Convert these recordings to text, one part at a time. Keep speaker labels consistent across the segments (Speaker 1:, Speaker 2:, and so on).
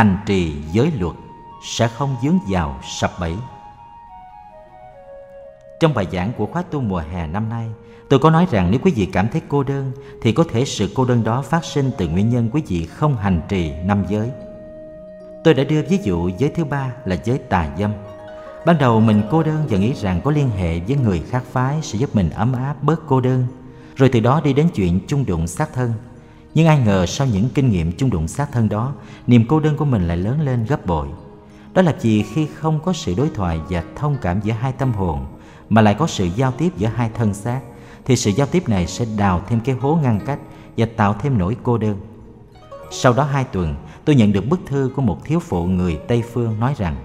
Speaker 1: hành trì giới luật sẽ không dướng vào sập bẫy. Trong bài giảng của khóa tu mùa hè năm nay, tôi có nói rằng nếu quý vị cảm thấy cô đơn, thì có thể sự cô đơn đó phát sinh từ nguyên nhân quý vị không hành trì năm giới. Tôi đã đưa ví dụ giới thứ ba là giới tà dâm. Ban đầu mình cô đơn và nghĩ rằng có liên hệ với người khác phái sẽ giúp mình ấm áp bớt cô đơn, rồi từ đó đi đến chuyện chung đụng xác thân nhưng ai ngờ sau những kinh nghiệm chung đụng xác thân đó, niềm cô đơn của mình lại lớn lên gấp bội. Đó là vì khi không có sự đối thoại và thông cảm giữa hai tâm hồn, mà lại có sự giao tiếp giữa hai thân xác, thì sự giao tiếp này sẽ đào thêm cái hố ngăn cách và tạo thêm nỗi cô đơn. Sau đó hai tuần, tôi nhận được bức thư của một thiếu phụ người tây phương nói rằng,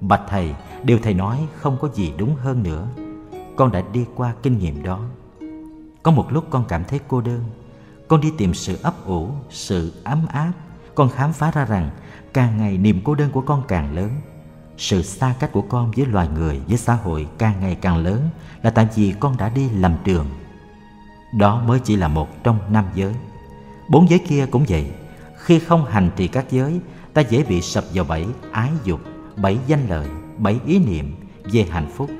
Speaker 1: bạch thầy, điều thầy nói không có gì đúng hơn nữa. Con đã đi qua kinh nghiệm đó. Có một lúc con cảm thấy cô đơn con đi tìm sự ấp ủ, sự ấm áp. Con khám phá ra rằng, càng ngày niềm cô đơn của con càng lớn. Sự xa cách của con với loài người, với xã hội càng ngày càng lớn là tại vì con đã đi lầm đường. Đó mới chỉ là một trong năm giới. Bốn giới kia cũng vậy. Khi không hành trì các giới, ta dễ bị sập vào bẫy ái dục, bẫy danh lợi, bẫy ý niệm về hạnh phúc,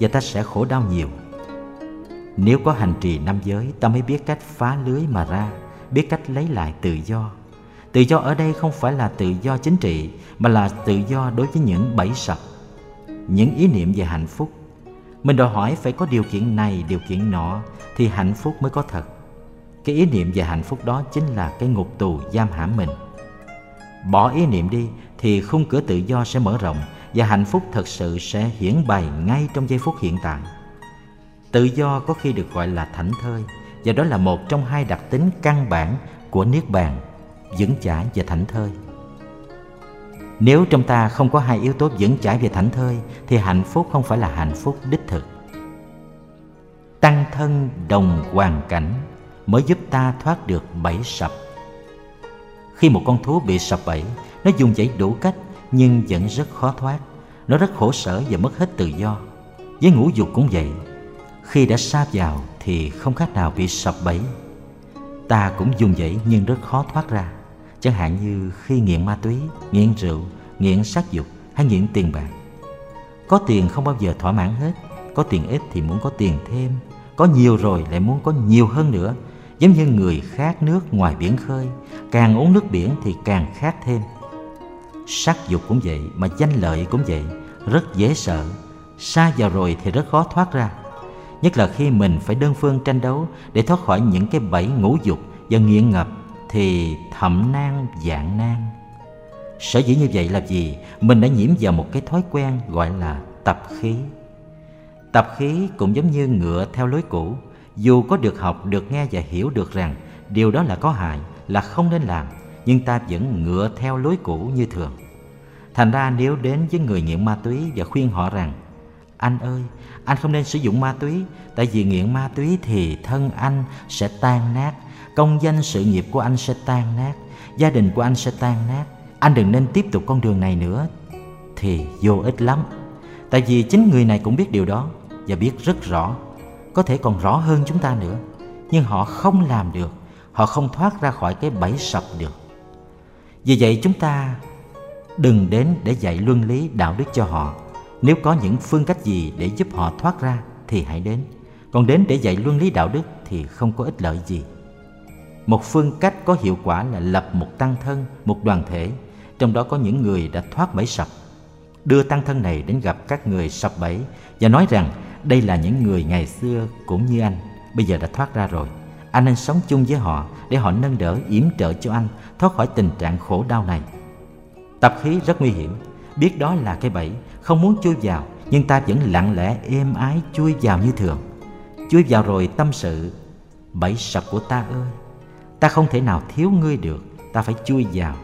Speaker 1: và ta sẽ khổ đau nhiều nếu có hành trì năm giới, ta mới biết cách phá lưới mà ra, biết cách lấy lại tự do. Tự do ở đây không phải là tự do chính trị, mà là tự do đối với những bẫy sập. Những ý niệm về hạnh phúc. Mình đòi hỏi phải có điều kiện này, điều kiện nọ, thì hạnh phúc mới có thật. Cái ý niệm về hạnh phúc đó chính là cái ngục tù giam hãm mình. Bỏ ý niệm đi, thì khung cửa tự do sẽ mở rộng và hạnh phúc thật sự sẽ hiển bày ngay trong giây phút hiện tại tự do có khi được gọi là thảnh thơi, và đó là một trong hai đặc tính căn bản của niết bàn, vững chãi và thảnh thơi. Nếu trong ta không có hai yếu tố vững chãi và thảnh thơi, thì hạnh phúc không phải là hạnh phúc đích thực. Tăng thân đồng hoàn cảnh mới giúp ta thoát được bẫy sập. Khi một con thú bị sập bẫy, nó dùng dãy đủ cách nhưng vẫn rất khó thoát. Nó rất khổ sở và mất hết tự do. Với ngũ dục cũng vậy khi đã sa vào thì không khác nào bị sập bẫy. Ta cũng dùng vậy nhưng rất khó thoát ra. Chẳng hạn như khi nghiện ma túy, nghiện rượu, nghiện sắc dục hay nghiện tiền bạc. Có tiền không bao giờ thỏa mãn hết. Có tiền ít thì muốn có tiền thêm. Có nhiều rồi lại muốn có nhiều hơn nữa. Giống như người khát nước ngoài biển khơi, càng uống nước biển thì càng khát thêm. Sắc dục cũng vậy mà danh lợi cũng vậy, rất dễ sợ. Xa vào rồi thì rất khó thoát ra nhất là khi mình phải đơn phương tranh đấu để thoát khỏi những cái bẫy ngũ dục và nghiện ngập thì thậm nan dạng nan sở dĩ như vậy là gì mình đã nhiễm vào một cái thói quen gọi là tập khí. Tập khí cũng giống như ngựa theo lối cũ, dù có được học, được nghe và hiểu được rằng điều đó là có hại, là không nên làm, nhưng ta vẫn ngựa theo lối cũ như thường. Thành ra nếu đến với người nghiện ma túy và khuyên họ rằng anh ơi, anh không nên sử dụng ma túy, tại vì nghiện ma túy thì thân anh sẽ tan nát, công danh sự nghiệp của anh sẽ tan nát, gia đình của anh sẽ tan nát. Anh đừng nên tiếp tục con đường này nữa, thì vô ích lắm. Tại vì chính người này cũng biết điều đó và biết rất rõ, có thể còn rõ hơn chúng ta nữa. Nhưng họ không làm được, họ không thoát ra khỏi cái bẫy sập được. Vì vậy chúng ta đừng đến để dạy luân lý đạo đức cho họ nếu có những phương cách gì để giúp họ thoát ra thì hãy đến. Còn đến để dạy luân lý đạo đức thì không có ích lợi gì. Một phương cách có hiệu quả là lập một tăng thân, một đoàn thể. Trong đó có những người đã thoát bẫy sập. Đưa tăng thân này đến gặp các người sập bẫy và nói rằng, đây là những người ngày xưa cũng như anh, bây giờ đã thoát ra rồi. Anh nên sống chung với họ để họ nâng đỡ, yểm trợ cho anh, thoát khỏi tình trạng khổ đau này. Tập khí rất nguy hiểm. Biết đó là cái bẫy không muốn chui vào, nhưng ta vẫn lặng lẽ, êm ái chui vào như thường. Chui vào rồi tâm sự, bẫy sập của ta ơi, ta không thể nào thiếu ngươi được, ta phải chui vào.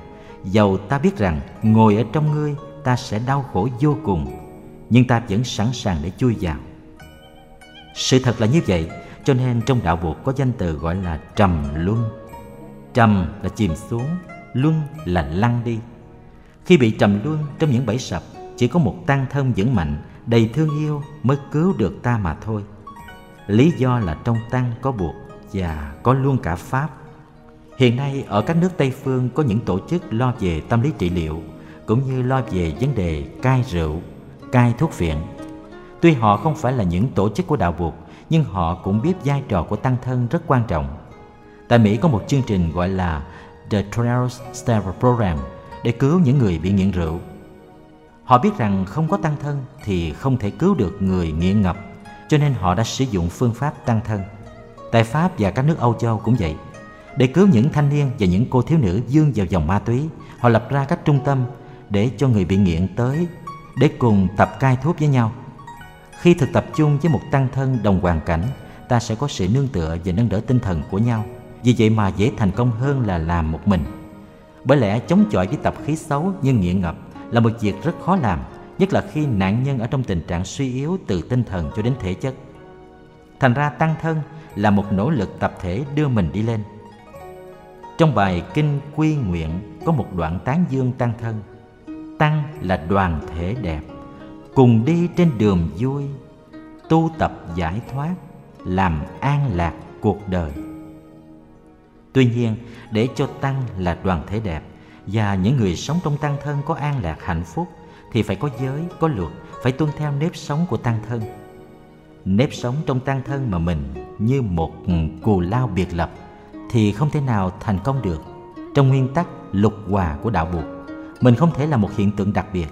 Speaker 1: Dầu ta biết rằng ngồi ở trong ngươi, ta sẽ đau khổ vô cùng, nhưng ta vẫn sẵn sàng để chui vào. Sự thật là như vậy, cho nên trong đạo buộc có danh từ gọi là trầm luân. Trầm là chìm xuống, luân là lăn đi. Khi bị trầm luân trong những bẫy sập chỉ có một tăng thân vững mạnh đầy thương yêu mới cứu được ta mà thôi lý do là trong tăng có buộc và có luôn cả pháp Hiện nay ở các nước Tây phương có những tổ chức lo về tâm lý trị liệu cũng như lo về vấn đề cai rượu, cai thuốc viện Tuy họ không phải là những tổ chức của đạo buộc nhưng họ cũng biết vai trò của tăng thân rất quan trọng. Tại Mỹ có một chương trình gọi là The 12 Step Program để cứu những người bị nghiện rượu. Họ biết rằng không có tăng thân thì không thể cứu được người nghiện ngập, cho nên họ đã sử dụng phương pháp tăng thân. Tại Pháp và các nước Âu Châu cũng vậy. Để cứu những thanh niên và những cô thiếu nữ dương vào dòng ma túy, họ lập ra các trung tâm để cho người bị nghiện tới để cùng tập cai thuốc với nhau. Khi thực tập chung với một tăng thân đồng hoàn cảnh, ta sẽ có sự nương tựa và nâng đỡ tinh thần của nhau. Vì vậy mà dễ thành công hơn là làm một mình. Bởi lẽ chống chọi với tập khí xấu như nghiện ngập là một việc rất khó làm, nhất là khi nạn nhân ở trong tình trạng suy yếu từ tinh thần cho đến thể chất. Thành ra tăng thân là một nỗ lực tập thể đưa mình đi lên. Trong bài Kinh Quy Nguyện có một đoạn tán dương tăng thân. Tăng là đoàn thể đẹp, cùng đi trên đường vui, tu tập giải thoát, làm an lạc cuộc đời. Tuy nhiên, để cho tăng là đoàn thể đẹp và những người sống trong tăng thân có an lạc hạnh phúc thì phải có giới, có luật, phải tuân theo nếp sống của tăng thân. Nếp sống trong tăng thân mà mình như một cù lao biệt lập thì không thể nào thành công được. Trong nguyên tắc lục hòa của đạo buộc, mình không thể là một hiện tượng đặc biệt.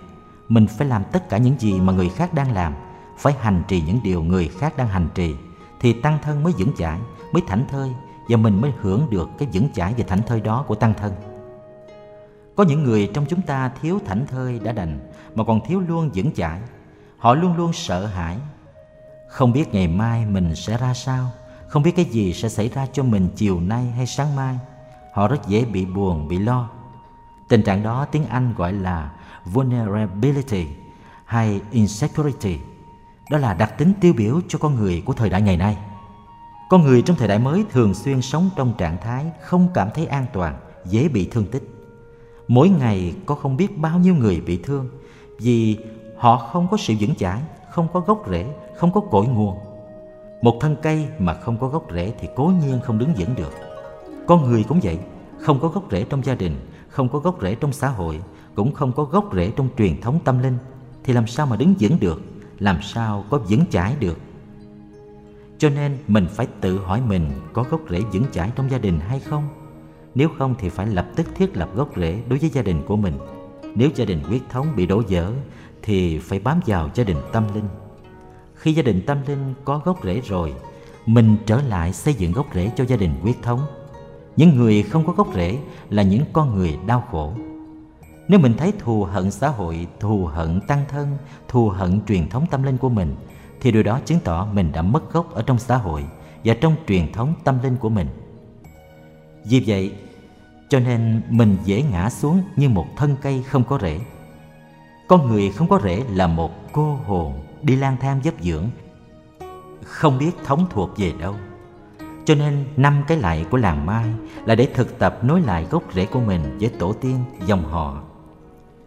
Speaker 1: Mình phải làm tất cả những gì mà người khác đang làm, phải hành trì những điều người khác đang hành trì thì tăng thân mới vững chãi, mới thảnh thơi và mình mới hưởng được cái vững chãi và thảnh thơi đó của tăng thân. Có những người trong chúng ta thiếu thảnh thơi đã đành mà còn thiếu luôn vững chãi. Họ luôn luôn sợ hãi, không biết ngày mai mình sẽ ra sao, không biết cái gì sẽ xảy ra cho mình chiều nay hay sáng mai. Họ rất dễ bị buồn, bị lo. Tình trạng đó tiếng Anh gọi là vulnerability hay insecurity. Đó là đặc tính tiêu biểu cho con người của thời đại ngày nay. Con người trong thời đại mới thường xuyên sống trong trạng thái không cảm thấy an toàn, dễ bị thương tích. Mỗi ngày có không biết bao nhiêu người bị thương vì họ không có sự vững chãi, không có gốc rễ, không có cội nguồn. Một thân cây mà không có gốc rễ thì cố nhiên không đứng vững được. Con người cũng vậy, không có gốc rễ trong gia đình, không có gốc rễ trong xã hội, cũng không có gốc rễ trong truyền thống tâm linh thì làm sao mà đứng vững được, làm sao có vững chãi được. Cho nên mình phải tự hỏi mình có gốc rễ vững chãi trong gia đình hay không? Nếu không thì phải lập tức thiết lập gốc rễ đối với gia đình của mình. Nếu gia đình huyết thống bị đổ vỡ thì phải bám vào gia đình tâm linh. Khi gia đình tâm linh có gốc rễ rồi, mình trở lại xây dựng gốc rễ cho gia đình huyết thống. Những người không có gốc rễ là những con người đau khổ. Nếu mình thấy thù hận xã hội, thù hận tăng thân, thù hận truyền thống tâm linh của mình, thì điều đó chứng tỏ mình đã mất gốc ở trong xã hội và trong truyền thống tâm linh của mình. Vì vậy, cho nên mình dễ ngã xuống như một thân cây không có rễ. Con người không có rễ là một cô hồn đi lang thang dấp dưỡng, không biết thống thuộc về đâu. Cho nên năm cái lại của làng Mai là để thực tập nối lại gốc rễ của mình với tổ tiên, dòng họ,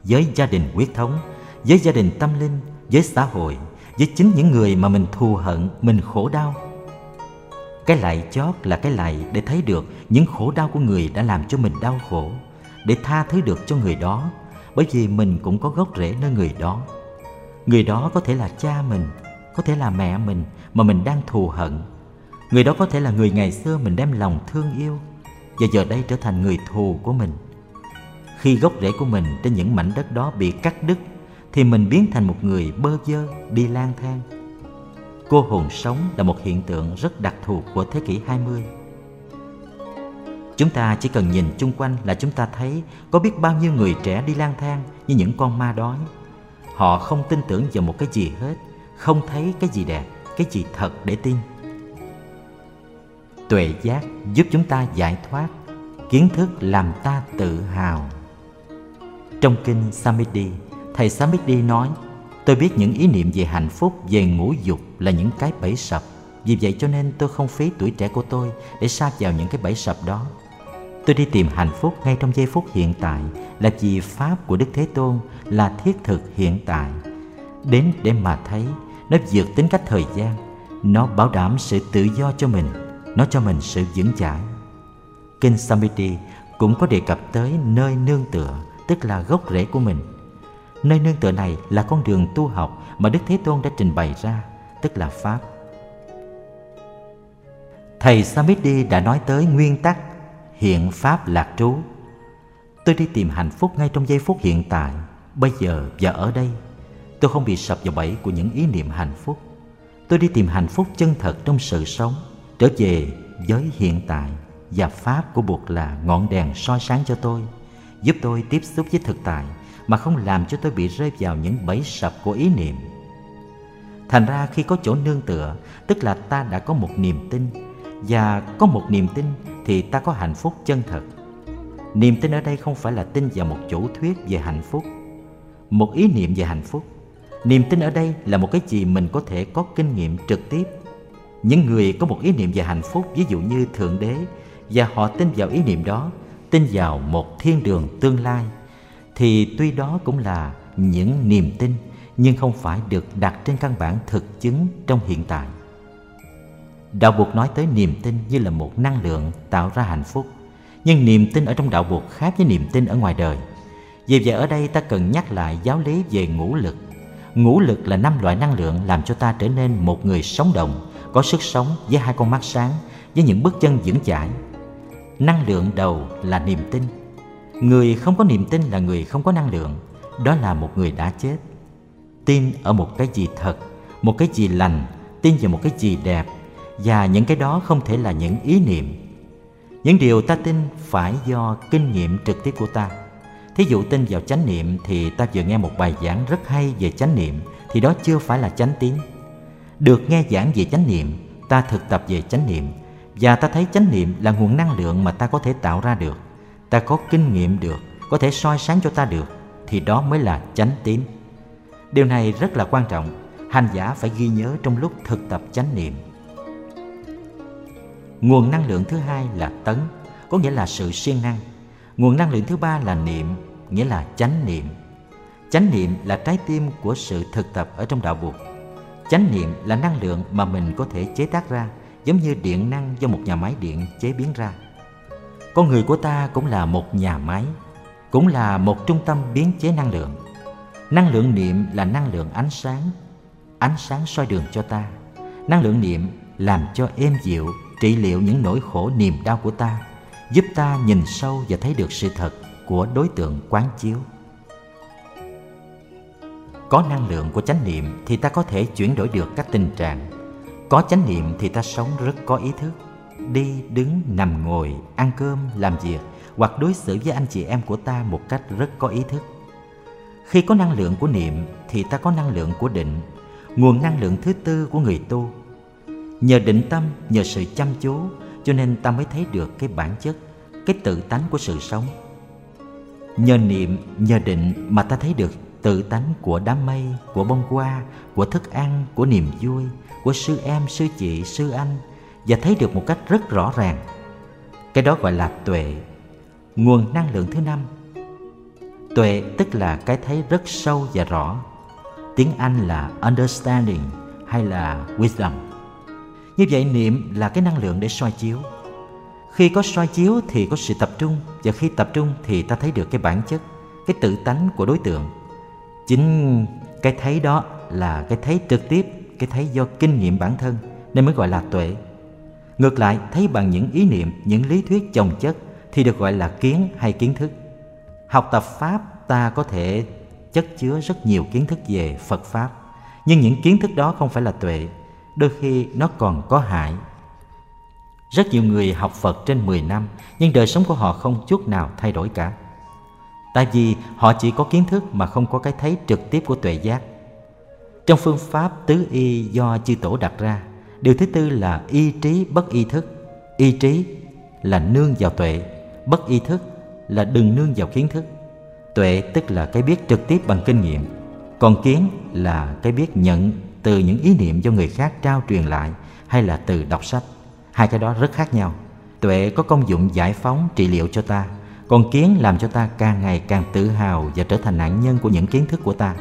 Speaker 1: với gia đình huyết thống, với gia đình tâm linh, với xã hội, với chính những người mà mình thù hận, mình khổ đau. Cái lại chót là cái lại để thấy được những khổ đau của người đã làm cho mình đau khổ, để tha thứ được cho người đó, bởi vì mình cũng có gốc rễ nơi người đó. Người đó có thể là cha mình, có thể là mẹ mình mà mình đang thù hận. Người đó có thể là người ngày xưa mình đem lòng thương yêu và giờ đây trở thành người thù của mình. Khi gốc rễ của mình trên những mảnh đất đó bị cắt đứt thì mình biến thành một người bơ vơ đi lang thang. Cô hồn sống là một hiện tượng rất đặc thù của thế kỷ 20. Chúng ta chỉ cần nhìn chung quanh là chúng ta thấy có biết bao nhiêu người trẻ đi lang thang như những con ma đói. Họ không tin tưởng vào một cái gì hết, không thấy cái gì đẹp, cái gì thật để tin. Tuệ giác giúp chúng ta giải thoát, kiến thức làm ta tự hào. Trong kinh Samiti, thầy Samiti nói, tôi biết những ý niệm về hạnh phúc, về ngũ dục là những cái bẫy sập. Vì vậy cho nên tôi không phí tuổi trẻ của tôi để sa vào những cái bẫy sập đó. Tôi đi tìm hạnh phúc ngay trong giây phút hiện tại là vì Pháp của Đức Thế Tôn là thiết thực hiện tại. Đến để mà thấy nó vượt tính cách thời gian, nó bảo đảm sự tự do cho mình, nó cho mình sự vững chãi. Kinh Samiti cũng có đề cập tới nơi nương tựa, tức là gốc rễ của mình. Nơi nương tựa này là con đường tu học mà Đức Thế Tôn đã trình bày ra, tức là Pháp. Thầy Samiti đã nói tới nguyên tắc hiện Pháp lạc trú. Tôi đi tìm hạnh phúc ngay trong giây phút hiện tại, bây giờ và ở đây. Tôi không bị sập vào bẫy của những ý niệm hạnh phúc. Tôi đi tìm hạnh phúc chân thật trong sự sống, trở về với hiện tại và Pháp của buộc là ngọn đèn soi sáng cho tôi, giúp tôi tiếp xúc với thực tại mà không làm cho tôi bị rơi vào những bẫy sập của ý niệm. Thành ra khi có chỗ nương tựa, tức là ta đã có một niềm tin, và có một niềm tin thì ta có hạnh phúc chân thật. Niềm tin ở đây không phải là tin vào một chủ thuyết về hạnh phúc, một ý niệm về hạnh phúc. Niềm tin ở đây là một cái gì mình có thể có kinh nghiệm trực tiếp. Những người có một ý niệm về hạnh phúc, ví dụ như Thượng Đế, và họ tin vào ý niệm đó, tin vào một thiên đường tương lai, thì tuy đó cũng là những niềm tin nhưng không phải được đặt trên căn bản thực chứng trong hiện tại. Đạo buộc nói tới niềm tin như là một năng lượng tạo ra hạnh phúc, nhưng niềm tin ở trong đạo buộc khác với niềm tin ở ngoài đời. Vì vậy ở đây ta cần nhắc lại giáo lý về ngũ lực. Ngũ lực là năm loại năng lượng làm cho ta trở nên một người sống động, có sức sống với hai con mắt sáng, với những bước chân vững chãi. Năng lượng đầu là niềm tin. Người không có niềm tin là người không có năng lượng, đó là một người đã chết. Tin ở một cái gì thật, một cái gì lành, tin vào một cái gì đẹp, và những cái đó không thể là những ý niệm. Những điều ta tin phải do kinh nghiệm trực tiếp của ta. Thí dụ tin vào chánh niệm thì ta vừa nghe một bài giảng rất hay về chánh niệm thì đó chưa phải là chánh tín. Được nghe giảng về chánh niệm ta thực tập về chánh niệm và ta thấy chánh niệm là nguồn năng lượng mà ta có thể tạo ra được ta có kinh nghiệm được có thể soi sáng cho ta được thì đó mới là chánh tín điều này rất là quan trọng hành giả phải ghi nhớ trong lúc thực tập chánh niệm Nguồn năng lượng thứ hai là tấn, có nghĩa là sự siêng năng. Nguồn năng lượng thứ ba là niệm, nghĩa là chánh niệm. Chánh niệm là trái tim của sự thực tập ở trong đạo buộc Chánh niệm là năng lượng mà mình có thể chế tác ra, giống như điện năng do một nhà máy điện chế biến ra. Con người của ta cũng là một nhà máy, cũng là một trung tâm biến chế năng lượng. Năng lượng niệm là năng lượng ánh sáng, ánh sáng soi đường cho ta. Năng lượng niệm làm cho êm dịu trị liệu những nỗi khổ niềm đau của ta giúp ta nhìn sâu và thấy được sự thật của đối tượng quán chiếu. Có năng lượng của chánh niệm thì ta có thể chuyển đổi được các tình trạng. Có chánh niệm thì ta sống rất có ý thức. Đi đứng nằm ngồi ăn cơm làm việc hoặc đối xử với anh chị em của ta một cách rất có ý thức khi có năng lượng của niệm thì ta có năng lượng của định nguồn năng lượng thứ tư của người tu Nhờ định tâm, nhờ sự chăm chú cho nên ta mới thấy được cái bản chất, cái tự tánh của sự sống. Nhờ niệm, nhờ định mà ta thấy được tự tánh của đám mây, của bông hoa, của thức ăn, của niềm vui, của sư em, sư chị, sư anh và thấy được một cách rất rõ ràng. Cái đó gọi là tuệ, nguồn năng lượng thứ năm. Tuệ tức là cái thấy rất sâu và rõ. Tiếng Anh là understanding hay là wisdom. Như vậy niệm là cái năng lượng để soi chiếu. Khi có soi chiếu thì có sự tập trung và khi tập trung thì ta thấy được cái bản chất, cái tự tánh của đối tượng. Chính cái thấy đó là cái thấy trực tiếp, cái thấy do kinh nghiệm bản thân nên mới gọi là tuệ. Ngược lại, thấy bằng những ý niệm, những lý thuyết chồng chất thì được gọi là kiến hay kiến thức. Học tập Pháp ta có thể chất chứa rất nhiều kiến thức về Phật Pháp, nhưng những kiến thức đó không phải là tuệ đôi khi nó còn có hại. Rất nhiều người học Phật trên 10 năm nhưng đời sống của họ không chút nào thay đổi cả. Tại vì họ chỉ có kiến thức mà không có cái thấy trực tiếp của tuệ giác. Trong phương pháp tứ y do chư tổ đặt ra, điều thứ tư là y trí bất y thức. Y trí là nương vào tuệ, bất y thức là đừng nương vào kiến thức. Tuệ tức là cái biết trực tiếp bằng kinh nghiệm, còn kiến là cái biết nhận từ những ý niệm do người khác trao truyền lại hay là từ đọc sách. Hai cái đó rất khác nhau. Tuệ có công dụng giải phóng trị liệu cho ta, còn kiến làm cho ta càng ngày càng tự hào và trở thành nạn nhân của những kiến thức của ta.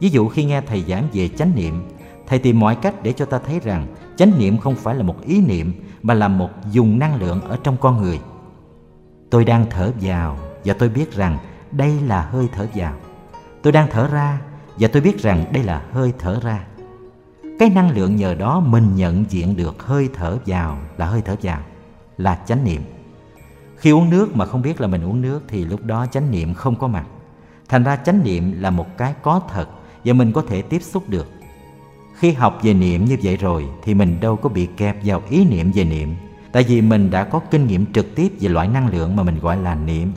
Speaker 1: Ví dụ khi nghe thầy giảng về chánh niệm, thầy tìm mọi cách để cho ta thấy rằng chánh niệm không phải là một ý niệm mà là một dùng năng lượng ở trong con người tôi đang thở vào và tôi biết rằng đây là hơi thở vào. Tôi đang thở ra và tôi biết rằng đây là hơi thở ra. Cái năng lượng nhờ đó mình nhận diện được hơi thở vào là hơi thở vào, là chánh niệm. Khi uống nước mà không biết là mình uống nước thì lúc đó chánh niệm không có mặt. Thành ra chánh niệm là một cái có thật và mình có thể tiếp xúc được. Khi học về niệm như vậy rồi thì mình đâu có bị kẹp vào ý niệm về niệm tại vì mình đã có kinh nghiệm trực tiếp về loại năng lượng mà mình gọi là niệm.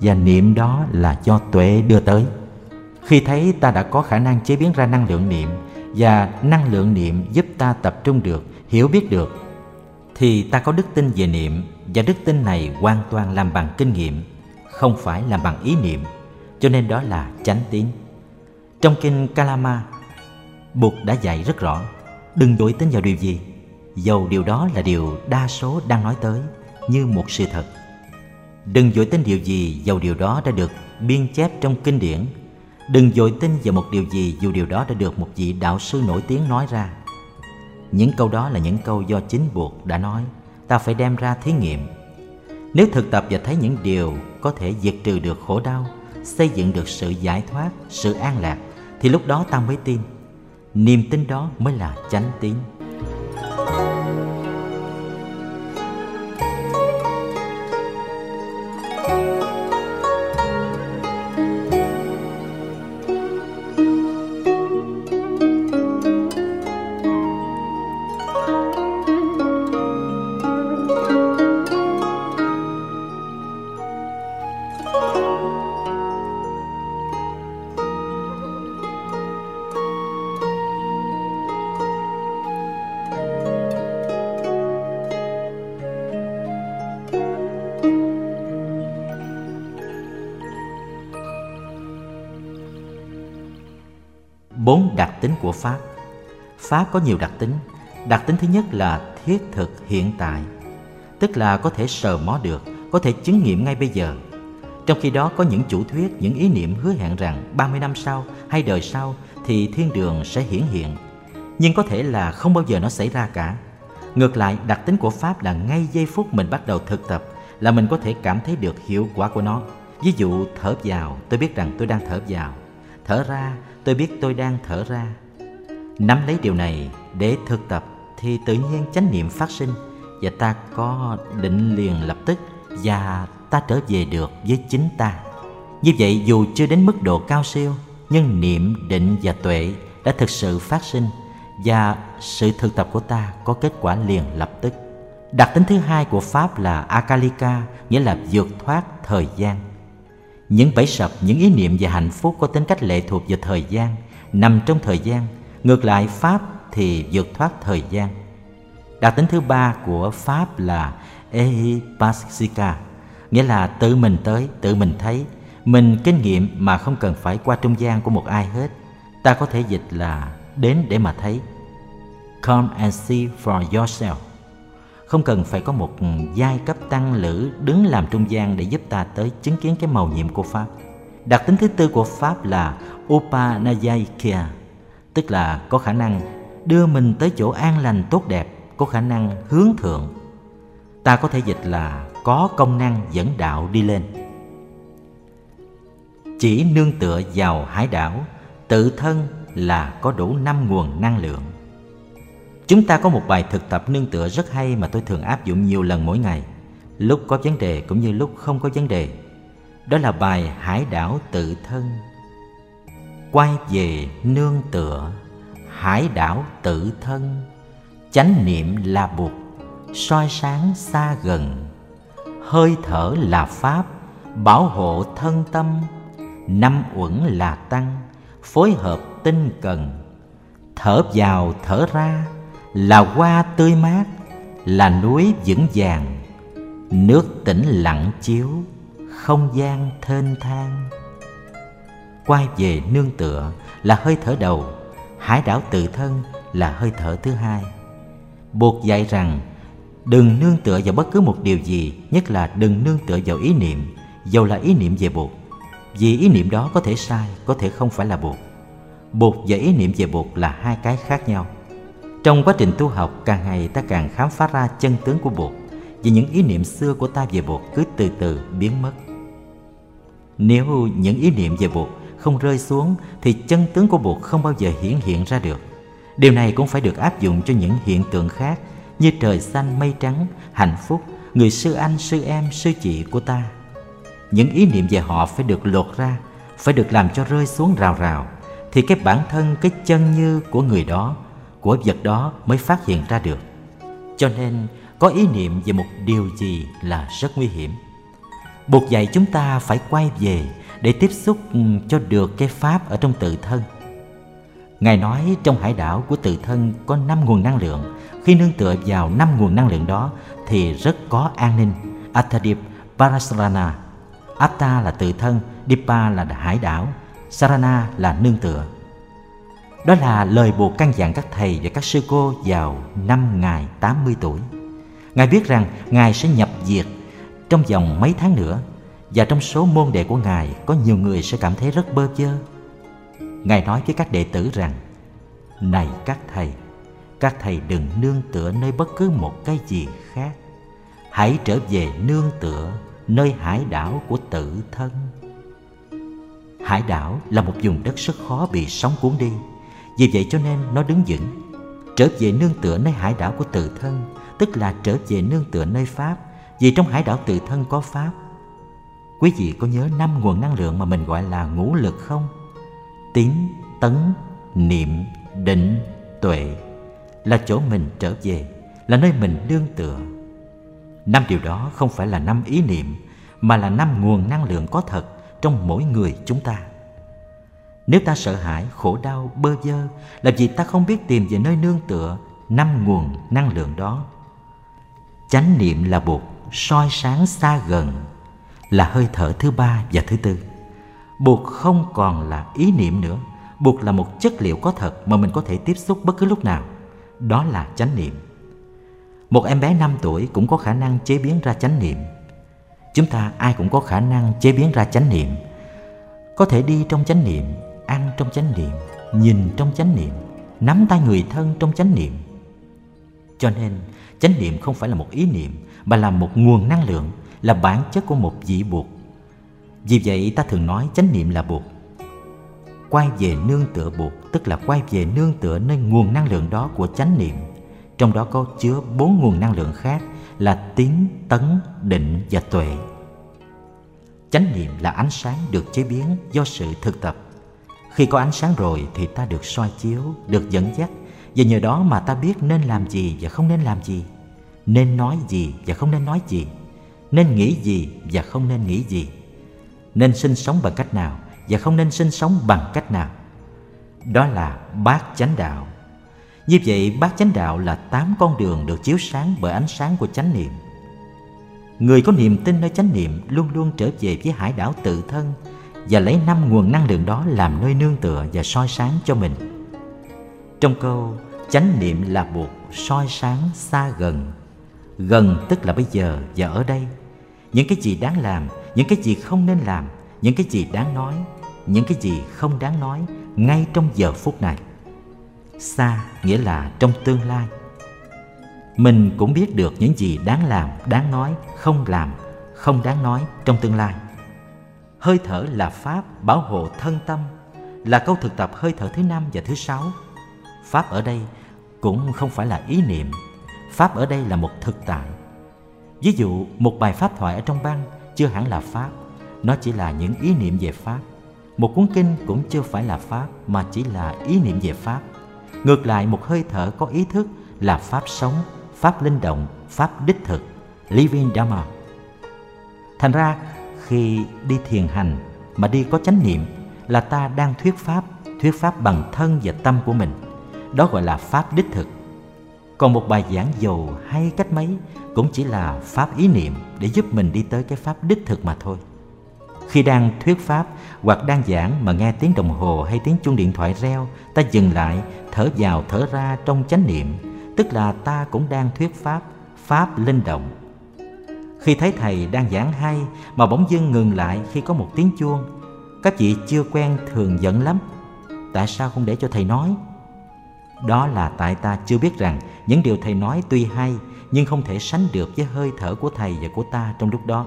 Speaker 1: Và niệm đó là do tuệ đưa tới. Khi thấy ta đã có khả năng chế biến ra năng lượng niệm, và năng lượng niệm giúp ta tập trung được, hiểu biết được, thì ta có đức tin về niệm. Và đức tin này hoàn toàn làm bằng kinh nghiệm, không phải làm bằng ý niệm. Cho nên đó là chánh tín. Trong kinh kalama, bụt đã dạy rất rõ, đừng dội tin vào điều gì dầu điều đó là điều đa số đang nói tới, như một sự thật. Đừng dội tin điều gì dầu điều đó đã được biên chép trong kinh điển. Đừng dội tin vào một điều gì dù điều đó đã được một vị đạo sư nổi tiếng nói ra. Những câu đó là những câu do chính buộc đã nói, ta phải đem ra thí nghiệm. Nếu thực tập và thấy những điều có thể diệt trừ được khổ đau, xây dựng được sự giải thoát, sự an lạc, thì lúc đó ta mới tin. Niềm tin đó mới là chánh tín. Của Pháp. Pháp có nhiều đặc tính. Đặc tính thứ nhất là thiết thực hiện tại, Tức là có thể sờ mó được, Có thể chứng nghiệm ngay bây giờ. Trong khi đó, có những chủ thuyết, Những ý niệm hứa hẹn rằng 30 năm sau hay đời sau Thì thiên đường sẽ hiển hiện. Nhưng có thể là không bao giờ nó xảy ra cả. Ngược lại, đặc tính của Pháp là ngay giây phút mình bắt đầu thực tập Là mình có thể cảm thấy được hiệu quả của nó. Ví dụ, thở vào, tôi biết rằng tôi đang thở vào. Thở ra, tôi biết tôi đang thở ra nắm lấy điều này để thực tập thì tự nhiên chánh niệm phát sinh và ta có định liền lập tức và ta trở về được với chính ta như vậy dù chưa đến mức độ cao siêu nhưng niệm định và tuệ đã thực sự phát sinh và sự thực tập của ta có kết quả liền lập tức đặc tính thứ hai của pháp là akalika nghĩa là vượt thoát thời gian những bẫy sập, những ý niệm về hạnh phúc có tính cách lệ thuộc vào thời gian, nằm trong thời gian. Ngược lại Pháp thì vượt thoát thời gian. Đặc tính thứ ba của Pháp là Ehipasika, nghĩa là tự mình tới, tự mình thấy, mình kinh nghiệm mà không cần phải qua trung gian của một ai hết. Ta có thể dịch là đến để mà thấy. Come and see for yourself không cần phải có một giai cấp tăng lữ đứng làm trung gian để giúp ta tới chứng kiến cái màu nhiệm của Pháp. Đặc tính thứ tư của Pháp là Upanayaikia, tức là có khả năng đưa mình tới chỗ an lành tốt đẹp, có khả năng hướng thượng. Ta có thể dịch là có công năng dẫn đạo đi lên. Chỉ nương tựa vào hải đảo, tự thân là có đủ năm nguồn năng lượng Chúng ta có một bài thực tập nương tựa rất hay mà tôi thường áp dụng nhiều lần mỗi ngày, lúc có vấn đề cũng như lúc không có vấn đề. Đó là bài Hải đảo tự thân. Quay về nương tựa, hải đảo tự thân, chánh niệm là bụt, soi sáng xa gần, hơi thở là pháp, bảo hộ thân tâm, năm uẩn là tăng, phối hợp tinh cần, thở vào thở ra là hoa tươi mát là núi vững vàng. Nước tĩnh lặng chiếu không gian thênh thang quay về nương tựa là hơi thở đầu hải đảo tự thân là hơi thở thứ hai. Buộc dạy rằng đừng nương tựa vào bất cứ một điều gì nhất là đừng nương tựa vào ý niệm dầu là ý niệm về buộc. Vì ý niệm đó có thể sai có thể không phải là buộc. Buộc và ý niệm về buộc là hai cái khác nhau. Trong quá trình tu học, càng ngày ta càng khám phá ra chân tướng của buộc, vì những ý niệm xưa của ta về buộc cứ từ từ biến mất. Nếu những ý niệm về buộc không rơi xuống thì chân tướng của Bụt không bao giờ hiển hiện ra được. Điều này cũng phải được áp dụng cho những hiện tượng khác như trời xanh mây trắng, hạnh phúc, người sư anh, sư em, sư chị của ta. Những ý niệm về họ phải được lột ra, phải được làm cho rơi xuống rào rào, thì cái bản thân, cái chân như của người đó, của vật đó mới phát hiện ra được. Cho nên, có ý niệm về một điều gì là rất nguy hiểm. Buộc dạy chúng ta phải quay về để tiếp xúc cho được cái pháp ở trong tự thân. Ngài nói trong hải đảo của tự thân có năm nguồn năng lượng. Khi nương tựa vào năm nguồn năng lượng đó thì rất có an ninh. Atadip Parasarana Atta là tự thân, Dipa là hải đảo, Sarana là nương tựa. Đó là lời buộc căn dặn các thầy và các sư cô vào năm Ngài 80 tuổi. Ngài biết rằng Ngài sẽ nhập diệt trong vòng mấy tháng nữa và trong số môn đệ của Ngài có nhiều người sẽ cảm thấy rất bơ vơ. Ngài nói với các đệ tử rằng Này các thầy, các thầy đừng nương tựa nơi bất cứ một cái gì khác. Hãy trở về nương tựa nơi hải đảo của tự thân. Hải đảo là một vùng đất rất khó bị sóng cuốn đi, vì vậy cho nên nó đứng vững. Trở về nương tựa nơi hải đảo của tự thân, tức là trở về nương tựa nơi Pháp, vì trong hải đảo tự thân có Pháp. Quý vị có nhớ năm nguồn năng lượng mà mình gọi là ngũ lực không? Tín, tấn, niệm, định, tuệ là chỗ mình trở về, là nơi mình nương tựa. Năm điều đó không phải là năm ý niệm, mà là năm nguồn năng lượng có thật trong mỗi người chúng ta. Nếu ta sợ hãi, khổ đau, bơ vơ là vì ta không biết tìm về nơi nương tựa năm nguồn năng lượng đó. Chánh niệm là bột soi sáng xa gần là hơi thở thứ ba và thứ tư. buộc không còn là ý niệm nữa, buộc là một chất liệu có thật mà mình có thể tiếp xúc bất cứ lúc nào. Đó là chánh niệm. Một em bé 5 tuổi cũng có khả năng chế biến ra chánh niệm. Chúng ta ai cũng có khả năng chế biến ra chánh niệm. Có thể đi trong chánh niệm, ăn trong chánh niệm, nhìn trong chánh niệm, nắm tay người thân trong chánh niệm. Cho nên, chánh niệm không phải là một ý niệm mà là một nguồn năng lượng, là bản chất của một vị buộc. Vì vậy ta thường nói chánh niệm là buộc. Quay về nương tựa buộc tức là quay về nương tựa nơi nguồn năng lượng đó của chánh niệm. Trong đó có chứa bốn nguồn năng lượng khác là tín, tấn, định và tuệ. Chánh niệm là ánh sáng được chế biến do sự thực tập. Khi có ánh sáng rồi thì ta được soi chiếu, được dẫn dắt và nhờ đó mà ta biết nên làm gì và không nên làm gì, nên nói gì và không nên nói gì, nên nghĩ gì và không nên nghĩ gì, nên sinh sống bằng cách nào và không nên sinh sống bằng cách nào. Đó là bát chánh đạo như vậy bát chánh đạo là tám con đường được chiếu sáng bởi ánh sáng của chánh niệm. Người có niềm tin nơi chánh niệm luôn luôn trở về với hải đảo tự thân và lấy năm nguồn năng lượng đó làm nơi nương tựa và soi sáng cho mình. Trong câu chánh niệm là buộc soi sáng xa gần. Gần tức là bây giờ và ở đây. Những cái gì đáng làm, những cái gì không nên làm, những cái gì đáng nói, những cái gì không đáng nói ngay trong giờ phút này. Xa nghĩa là trong tương lai. Mình cũng biết được những gì đáng làm đáng nói không làm không đáng nói trong tương lai. Hơi thở là pháp bảo hộ thân tâm là câu thực tập hơi thở thứ năm và thứ sáu. Pháp ở đây cũng không phải là ý niệm pháp ở đây là một thực tại ví dụ một bài pháp thoại ở trong băng chưa hẳn là pháp nó chỉ là những ý niệm về pháp một cuốn kinh cũng chưa phải là pháp mà chỉ là ý niệm về pháp Ngược lại một hơi thở có ý thức là pháp sống, pháp linh động, pháp đích thực, living dharma. Thành ra khi đi thiền hành mà đi có chánh niệm là ta đang thuyết pháp, thuyết pháp bằng thân và tâm của mình. Đó gọi là pháp đích thực. Còn một bài giảng dầu hay cách mấy cũng chỉ là pháp ý niệm để giúp mình đi tới cái pháp đích thực mà thôi. Khi đang thuyết pháp hoặc đang giảng mà nghe tiếng đồng hồ hay tiếng chuông điện thoại reo, ta dừng lại, thở vào thở ra trong chánh niệm, tức là ta cũng đang thuyết pháp, pháp linh động. Khi thấy thầy đang giảng hay mà bỗng dưng ngừng lại khi có một tiếng chuông, các vị chưa quen thường giận lắm. Tại sao không để cho thầy nói? Đó là tại ta chưa biết rằng những điều thầy nói tuy hay, nhưng không thể sánh được với hơi thở của thầy và của ta trong lúc đó.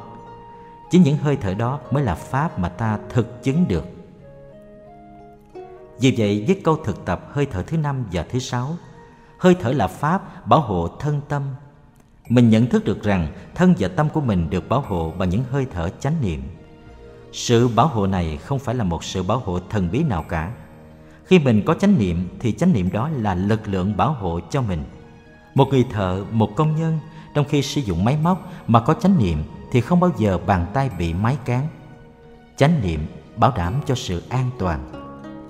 Speaker 1: Chính những hơi thở đó mới là pháp mà ta thực chứng được. Vì vậy, với câu thực tập hơi thở thứ năm và thứ sáu, hơi thở là pháp bảo hộ thân tâm. Mình nhận thức được rằng thân và tâm của mình được bảo hộ bằng những hơi thở chánh niệm. Sự bảo hộ này không phải là một sự bảo hộ thần bí nào cả khi mình có chánh niệm, thì chánh niệm đó là lực lượng bảo hộ cho mình. Một người thợ, một công nhân, trong khi sử dụng máy móc mà có chánh niệm, thì không bao giờ bàn tay bị máy cán. Chánh niệm bảo đảm cho sự an toàn.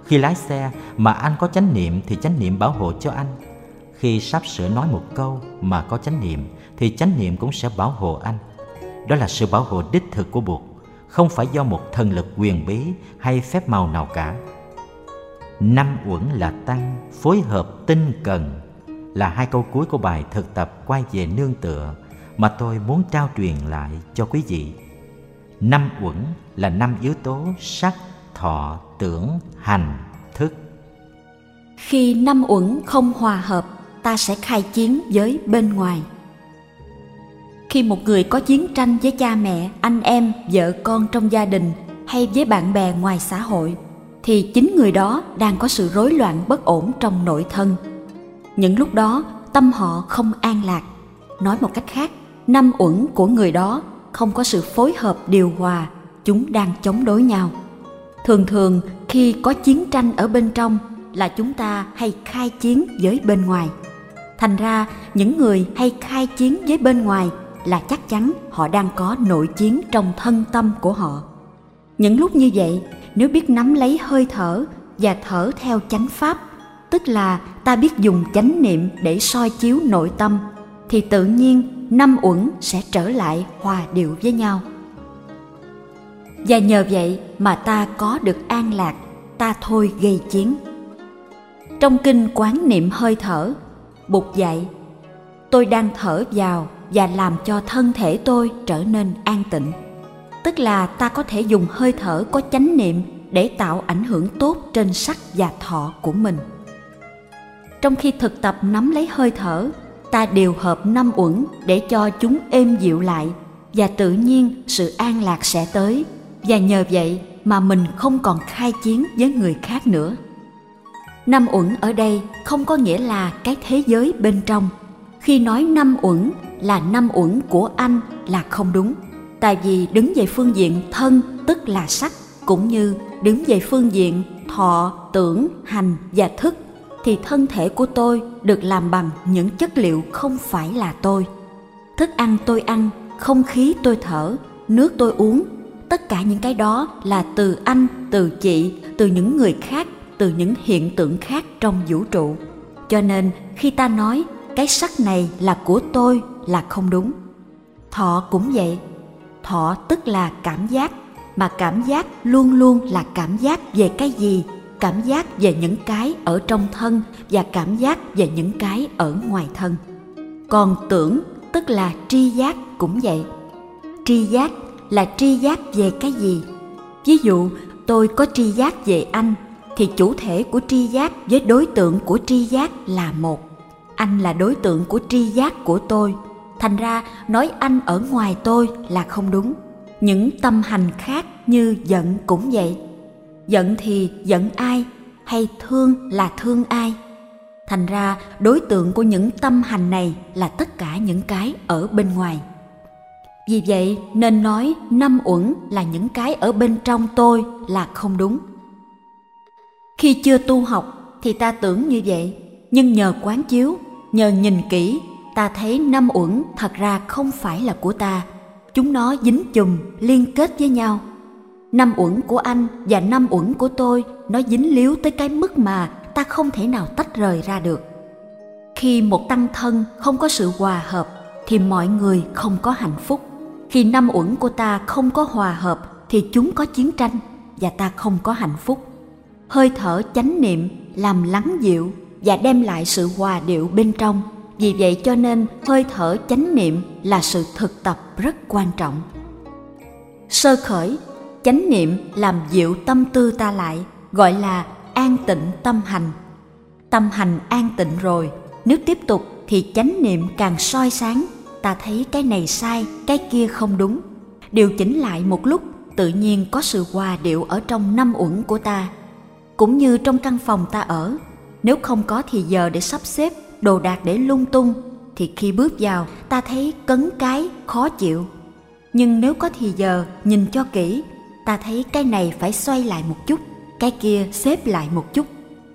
Speaker 1: Khi lái xe mà anh có chánh niệm, thì chánh niệm bảo hộ cho anh. Khi sắp sửa nói một câu mà có chánh niệm, thì chánh niệm cũng sẽ bảo hộ anh. Đó là sự bảo hộ đích thực của buộc, không phải do một thần lực quyền bí hay phép màu nào cả năm uẩn là tăng, phối hợp tinh cần là hai câu cuối của bài thực tập quay về nương tựa mà tôi muốn trao truyền lại cho quý vị. Năm uẩn là năm yếu tố sắc, thọ, tưởng, hành, thức.
Speaker 2: Khi năm uẩn không hòa hợp, ta sẽ khai chiến với bên ngoài. Khi một người có chiến tranh với cha mẹ, anh em, vợ con trong gia đình hay với bạn bè ngoài xã hội thì chính người đó đang có sự rối loạn bất ổn trong nội thân. Những lúc đó, tâm họ không an lạc. Nói một cách khác, năm uẩn của người đó không có sự phối hợp điều hòa, chúng đang chống đối nhau. Thường thường, khi có chiến tranh ở bên trong là chúng ta hay khai chiến với bên ngoài. Thành ra, những người hay khai chiến với bên ngoài là chắc chắn họ đang có nội chiến trong thân tâm của họ. Những lúc như vậy nếu biết nắm lấy hơi thở và thở theo chánh pháp, tức là ta biết dùng chánh niệm để soi chiếu nội tâm, thì tự nhiên năm uẩn sẽ trở lại hòa điệu với nhau. Và nhờ vậy mà ta có được an lạc, ta thôi gây chiến. Trong kinh quán niệm hơi thở, bụt dạy, tôi đang thở vào và làm cho thân thể tôi trở nên an tịnh tức là ta có thể dùng hơi thở có chánh niệm để tạo ảnh hưởng tốt trên sắc và thọ của mình. Trong khi thực tập nắm lấy hơi thở, ta điều hợp năm uẩn để cho chúng êm dịu lại và tự nhiên sự an lạc sẽ tới. Và nhờ vậy mà mình không còn khai chiến với người khác nữa. Năm uẩn ở đây không có nghĩa là cái thế giới bên trong. Khi nói năm uẩn là năm uẩn của anh là không đúng tại vì đứng về phương diện thân, tức là sắc, cũng như đứng về phương diện thọ, tưởng, hành và thức, thì thân thể của tôi được làm bằng những chất liệu không phải là tôi. Thức ăn tôi ăn, không khí tôi thở, nước tôi uống, tất cả những cái đó là từ anh, từ chị, từ những người khác, từ những hiện tượng khác trong vũ trụ. Cho nên, khi ta nói, cái sắc này là của tôi là không đúng. Thọ cũng vậy thọ tức là cảm giác, mà cảm giác luôn luôn là cảm giác về cái gì? Cảm giác về những cái ở trong thân và cảm giác về những cái ở ngoài thân. Còn tưởng tức là tri giác cũng vậy. Tri giác là tri giác về cái gì? Ví dụ, tôi có tri giác về anh, thì chủ thể của tri giác với đối tượng của tri giác là một. Anh là đối tượng của tri giác của tôi thành ra, nói anh ở ngoài tôi là không đúng. Những tâm hành khác như giận cũng vậy. Giận thì giận ai, hay thương là thương ai. Thành ra, đối tượng của những tâm hành này là tất cả những cái ở bên ngoài. Vì vậy, nên nói năm uẩn là những cái ở bên trong tôi là không đúng. Khi chưa tu học thì ta tưởng như vậy, nhưng nhờ quán chiếu, nhờ nhìn kỹ ta thấy năm uẩn thật ra không phải là của ta. Chúng nó dính chùm, liên kết với nhau. Năm uẩn của anh và năm uẩn của tôi, nó dính líu tới cái mức mà ta không thể nào tách rời ra được. Khi một tăng thân không có sự hòa hợp, thì mọi người không có hạnh phúc. Khi năm uẩn của ta không có hòa hợp, thì chúng có chiến tranh và ta không có hạnh phúc. Hơi thở chánh niệm, làm lắng dịu và đem lại sự hòa điệu bên trong vì vậy cho nên hơi thở chánh niệm là sự thực tập rất quan trọng. Sơ khởi, chánh niệm làm dịu tâm tư ta lại, gọi là an tịnh tâm hành. Tâm hành an tịnh rồi, nếu tiếp tục thì chánh niệm càng soi sáng, ta thấy cái này sai, cái kia không đúng. Điều chỉnh lại một lúc, tự nhiên có sự hòa điệu ở trong năm uẩn của ta. Cũng như trong căn phòng ta ở, nếu không có thì giờ để sắp xếp đồ đạc để lung tung, thì khi bước vào, ta thấy cấn cái khó chịu. Nhưng nếu có thì giờ, nhìn cho kỹ, ta thấy cái này phải xoay lại một chút, cái kia xếp lại một chút.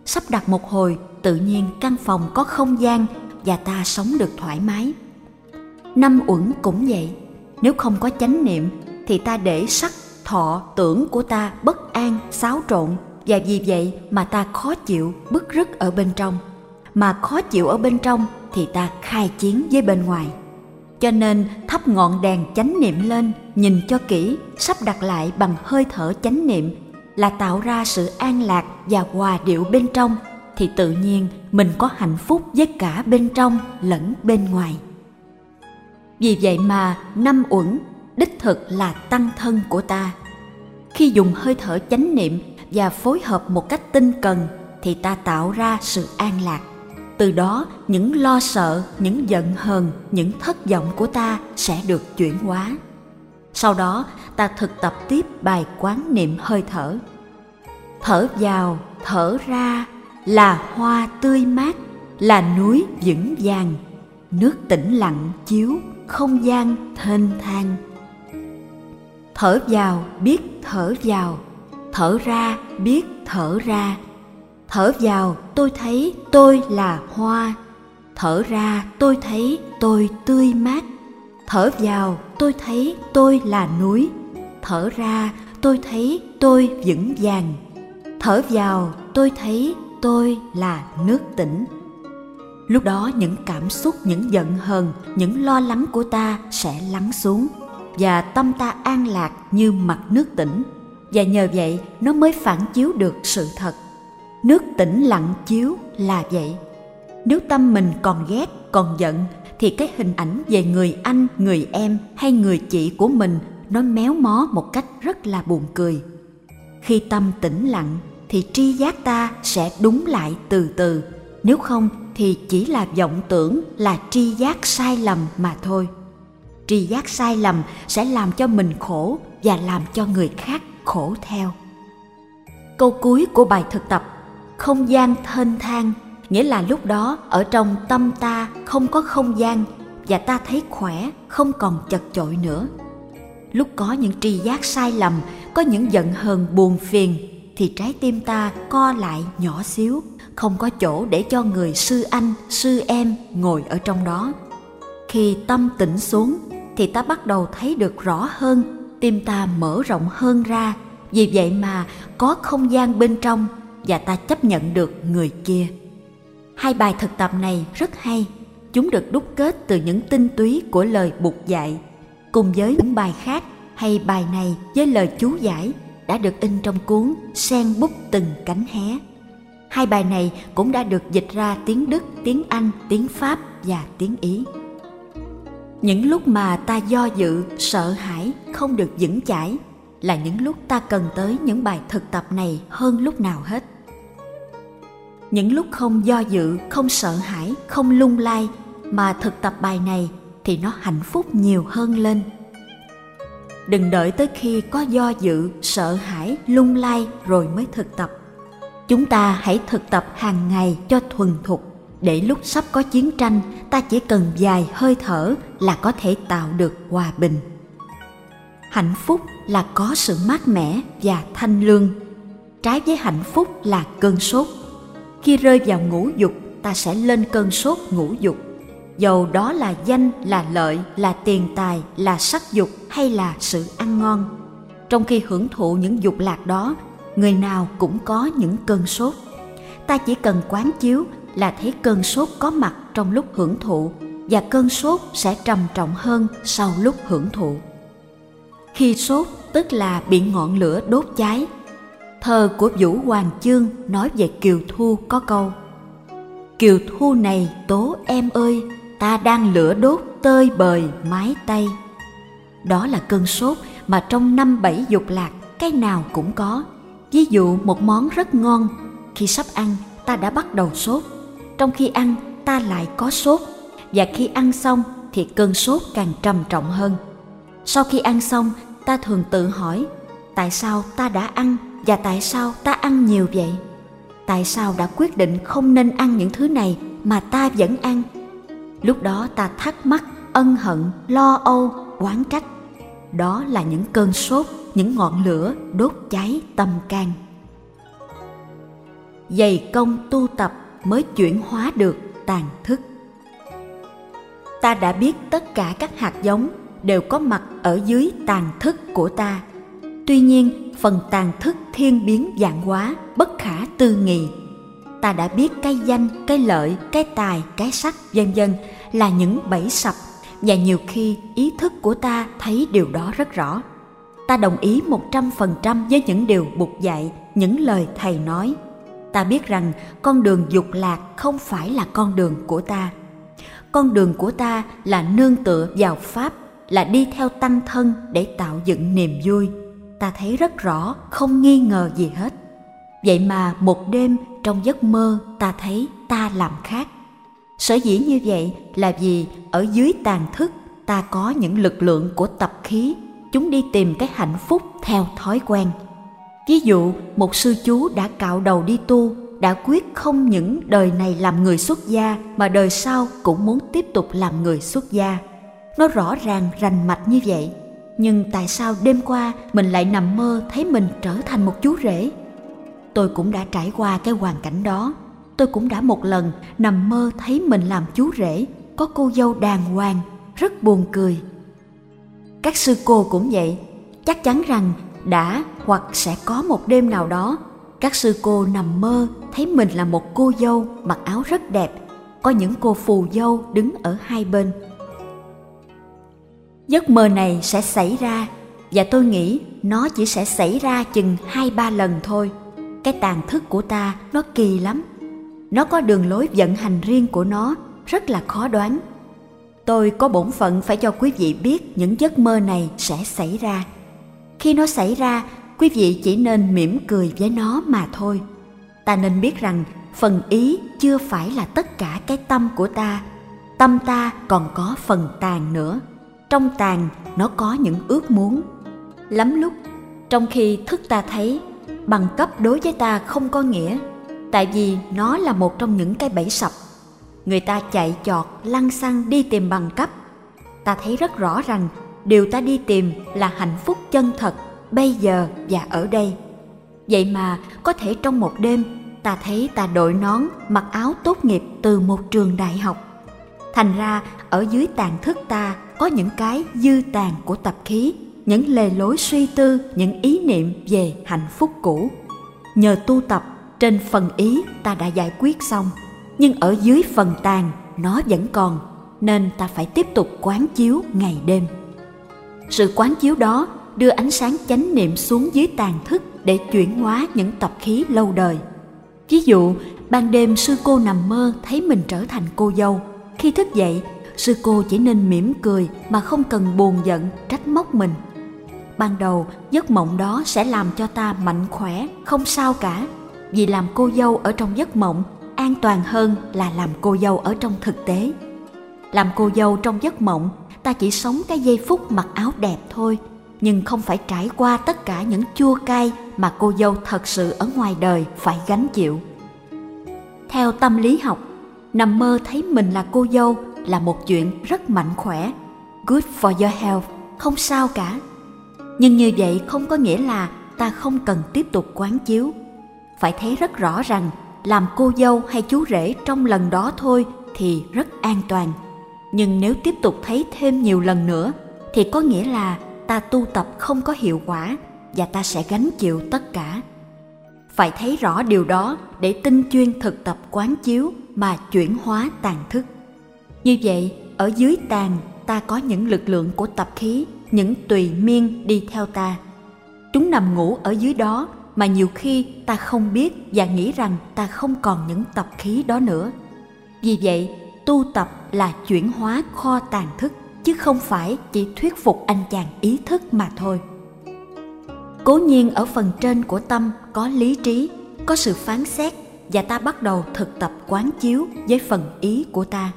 Speaker 2: Sắp đặt một hồi, tự nhiên căn phòng có không gian và ta sống được thoải mái. Năm uẩn cũng vậy. Nếu không có chánh niệm, thì ta để sắc, thọ, tưởng của ta bất an, xáo trộn và vì vậy mà ta khó chịu, bức rứt ở bên trong mà khó chịu ở bên trong thì ta khai chiến với bên ngoài. Cho nên thắp ngọn đèn chánh niệm lên, nhìn cho kỹ, sắp đặt lại bằng hơi thở chánh niệm là tạo ra sự an lạc và hòa điệu bên trong, thì tự nhiên mình có hạnh phúc với cả bên trong lẫn bên ngoài. Vì vậy mà năm uẩn đích thực là tăng thân của ta. Khi dùng hơi thở chánh niệm và phối hợp một cách tinh cần thì ta tạo ra sự an lạc từ đó, những lo sợ, những giận hờn, những thất vọng của ta sẽ được chuyển hóa. Sau đó, ta thực tập tiếp bài quán niệm hơi thở. Thở vào, thở ra là hoa tươi mát, là núi vững vàng. Nước tĩnh lặng chiếu không gian thênh thang. Thở vào, biết thở vào. Thở ra, biết thở ra thở vào, tôi thấy tôi là hoa. Thở ra, tôi thấy tôi tươi mát. Thở vào, tôi thấy tôi là núi. Thở ra, tôi thấy tôi vững vàng. Thở vào, tôi thấy tôi là nước tĩnh lúc đó những cảm xúc, những giận hờn, những lo lắng của ta sẽ lắng xuống và tâm ta an lạc như mặt nước tĩnh và nhờ vậy, nó mới phản chiếu được sự thật nước tĩnh lặng chiếu là vậy. Nếu tâm mình còn ghét, còn giận, thì cái hình ảnh về người anh, người em hay người chị của mình nó méo mó một cách rất là buồn cười. Khi tâm tĩnh lặng, thì tri giác ta sẽ đúng lại từ từ. Nếu không, thì chỉ là vọng tưởng là tri giác sai lầm mà thôi. Tri giác sai lầm sẽ làm cho mình khổ và làm cho người khác khổ theo. Câu cuối của bài thực tập không gian thênh thang. Nghĩa là lúc đó, ở trong tâm ta không có không gian và ta thấy khỏe, không còn chật chội nữa. Lúc có những tri giác sai lầm, có những giận hờn buồn phiền, thì trái tim ta co lại nhỏ xíu, không có chỗ để cho người sư anh, sư em ngồi ở trong đó. Khi tâm tĩnh xuống, thì ta bắt đầu thấy được rõ hơn, tim ta mở rộng hơn ra. Vì vậy mà có không gian bên trong và ta chấp nhận được người kia hai bài thực tập này rất hay chúng được đúc kết từ những tinh túy của lời bục dạy cùng với những bài khác hay bài này với lời chú giải đã được in trong cuốn Sen bút từng cánh hé. Hai bài này cũng đã được dịch ra tiếng Đức, tiếng Anh, tiếng Pháp và tiếng Ý. Những lúc mà ta do dự, sợ hãi, không được vững chãi là những lúc ta cần tới những bài thực tập này hơn lúc nào hết. Những lúc không do dự, không sợ hãi, không lung lay mà thực tập bài này thì nó hạnh phúc nhiều hơn lên. Đừng đợi tới khi có do dự sợ hãi lung lay rồi mới thực tập. Chúng ta hãy thực tập hàng ngày cho thuần thục. Để lúc sắp có chiến tranh ta chỉ cần vài hơi thở là có thể tạo được hòa bình. Hạnh phúc là có sự mát mẻ và thanh lương. Trái với hạnh phúc là cơn sốt khi rơi vào ngũ dục, ta sẽ lên cơn sốt ngũ dục. Dầu đó là danh, là lợi, là tiền tài, là sắc dục hay là sự ăn ngon. Trong khi hưởng thụ những dục lạc đó, người nào cũng có những cơn sốt. Ta chỉ cần quán chiếu là thấy cơn sốt có mặt trong lúc hưởng thụ và cơn sốt sẽ trầm trọng hơn sau lúc hưởng thụ. Khi sốt, tức là bị ngọn lửa đốt cháy thơ của vũ hoàng chương nói về kiều thu có câu, kiều thu này tố em ơi, ta đang lửa đốt tơi bời mái tay đó là cơn sốt mà trong năm bảy dục lạc, cái nào cũng có. Ví dụ một món rất ngon, khi sắp ăn, ta đã bắt đầu sốt. Trong khi ăn, ta lại có sốt. Và khi ăn xong, thì cơn sốt càng trầm trọng hơn. Sau khi ăn xong, ta thường tự hỏi, tại sao ta đã ăn? Và tại sao ta ăn nhiều vậy? Tại sao đã quyết định không nên ăn những thứ này mà ta vẫn ăn? Lúc đó ta thắc mắc, ân hận, lo âu, oán trách. Đó là những cơn sốt, những ngọn lửa đốt cháy tâm can. Dày công tu tập mới chuyển hóa được tàn thức. Ta đã biết tất cả các hạt giống đều có mặt ở dưới tàn thức của ta tuy nhiên, phần tàn thức thiên biến dạng hóa bất khả tư nghị. Ta đã biết cái danh, cái lợi, cái tài, cái sắc, vân vân là những bẫy sập, và nhiều khi ý thức của ta thấy điều đó rất rõ. Ta đồng ý một trăm phần trăm với những điều bục dạy, những lời thầy nói. Ta biết rằng con đường dục lạc không phải là con đường của ta. Con đường của ta là nương tựa vào pháp, là đi theo tăng thân để tạo dựng niềm vui ta thấy rất rõ, không nghi ngờ gì hết. Vậy mà một đêm trong giấc mơ ta thấy ta làm khác. Sở dĩ như vậy là vì ở dưới tàn thức ta có những lực lượng của tập khí, chúng đi tìm cái hạnh phúc theo thói quen. Ví dụ, một sư chú đã cạo đầu đi tu, đã quyết không những đời này làm người xuất gia mà đời sau cũng muốn tiếp tục làm người xuất gia. Nó rõ ràng rành mạch như vậy nhưng tại sao đêm qua mình lại nằm mơ thấy mình trở thành một chú rể? Tôi cũng đã trải qua cái hoàn cảnh đó. Tôi cũng đã một lần nằm mơ thấy mình làm chú rể. Có cô dâu đàng hoàng, rất buồn cười. Các sư cô cũng vậy. Chắc chắn rằng đã hoặc sẽ có một đêm nào đó, các sư cô nằm mơ thấy mình là một cô dâu mặc áo rất đẹp. Có những cô phù dâu đứng ở hai bên giấc mơ này sẽ xảy ra, và tôi nghĩ nó chỉ sẽ xảy ra chừng hai ba lần thôi. Cái tàn thức của ta nó kỳ lắm. Nó có đường lối vận hành riêng của nó, rất là khó đoán. Tôi có bổn phận phải cho quý vị biết những giấc mơ này sẽ xảy ra. Khi nó xảy ra, quý vị chỉ nên mỉm cười với nó mà thôi. Ta nên biết rằng phần ý chưa phải là tất cả cái tâm của ta. Tâm ta còn có phần tàn nữa trong tàn nó có những ước muốn. Lắm lúc, trong khi thức ta thấy, bằng cấp đối với ta không có nghĩa, tại vì nó là một trong những cái bẫy sập. Người ta chạy chọt lăn xăng đi tìm bằng cấp. Ta thấy rất rõ rằng, điều ta đi tìm là hạnh phúc chân thật, bây giờ và ở đây. Vậy mà, có thể trong một đêm, ta thấy ta đội nón, mặc áo tốt nghiệp từ một trường đại học. Thành ra, ở dưới tàn thức ta có những cái dư tàn của tập khí, những lề lối suy tư, những ý niệm về hạnh phúc cũ. Nhờ tu tập, trên phần ý ta đã giải quyết xong. Nhưng ở dưới phần tàn, nó vẫn còn, nên ta phải tiếp tục quán chiếu ngày đêm. Sự quán chiếu đó đưa ánh sáng chánh niệm xuống dưới tàn thức để chuyển hóa những tập khí lâu đời. Ví dụ, ban đêm sư cô nằm mơ thấy mình trở thành cô dâu. Khi thức dậy sư cô chỉ nên mỉm cười mà không cần buồn giận, trách móc mình. Ban đầu, giấc mộng đó sẽ làm cho ta mạnh khỏe, không sao cả. Vì làm cô dâu ở trong giấc mộng, an toàn hơn là làm cô dâu ở trong thực tế. Làm cô dâu trong giấc mộng, ta chỉ sống cái giây phút mặc áo đẹp thôi, nhưng không phải trải qua tất cả những chua cay mà cô dâu thật sự ở ngoài đời phải gánh chịu. Theo tâm lý học, nằm mơ thấy mình là cô dâu là một chuyện rất mạnh khỏe. Good for your health, không sao cả. Nhưng như vậy không có nghĩa là ta không cần tiếp tục quán chiếu. Phải thấy rất rõ rằng, làm cô dâu hay chú rể trong lần đó thôi thì rất an toàn. Nhưng nếu tiếp tục thấy thêm nhiều lần nữa, thì có nghĩa là ta tu tập không có hiệu quả và ta sẽ gánh chịu tất cả. Phải thấy rõ điều đó để tinh chuyên thực tập quán chiếu mà chuyển hóa tàn thức như vậy, ở dưới tàn, ta có những lực lượng của tập khí, những tùy miên đi theo ta. Chúng nằm ngủ ở dưới đó mà nhiều khi ta không biết và nghĩ rằng ta không còn những tập khí đó nữa. Vì vậy, tu tập là chuyển hóa kho tàn thức, chứ không phải chỉ thuyết phục anh chàng ý thức mà thôi. Cố nhiên ở phần trên của tâm có lý trí, có sự phán xét và ta bắt đầu thực tập quán chiếu với phần ý của ta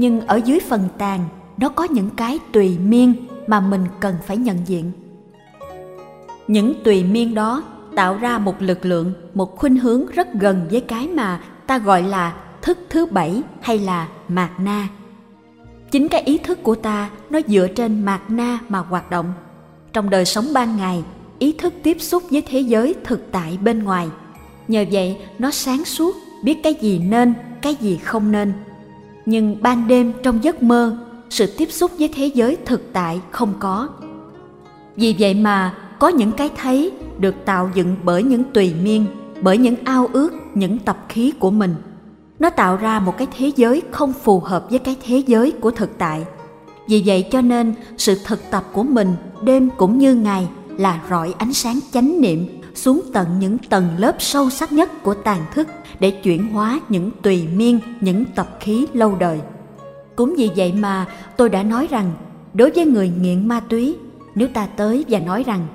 Speaker 2: nhưng ở dưới phần tàn, nó có những cái tùy miên mà mình cần phải nhận diện. Những tùy miên đó tạo ra một lực lượng, một khuynh hướng rất gần với cái mà ta gọi là thức thứ bảy hay là mạt na. Chính cái ý thức của ta, nó dựa trên mạt na mà hoạt động. Trong đời sống ban ngày, ý thức tiếp xúc với thế giới thực tại bên ngoài. Nhờ vậy, nó sáng suốt, biết cái gì nên, cái gì không nên nhưng ban đêm trong giấc mơ, sự tiếp xúc với thế giới thực tại không có. Vì vậy mà có những cái thấy được tạo dựng bởi những tùy miên, bởi những ao ước, những tập khí của mình. Nó tạo ra một cái thế giới không phù hợp với cái thế giới của thực tại. Vì vậy cho nên sự thực tập của mình đêm cũng như ngày là rọi ánh sáng chánh niệm xuống tận những tầng lớp sâu sắc nhất của tàn thức để chuyển hóa những tùy miên, những tập khí lâu đời. Cũng vì vậy mà tôi đã nói rằng, đối với người nghiện ma túy, nếu ta tới và nói rằng,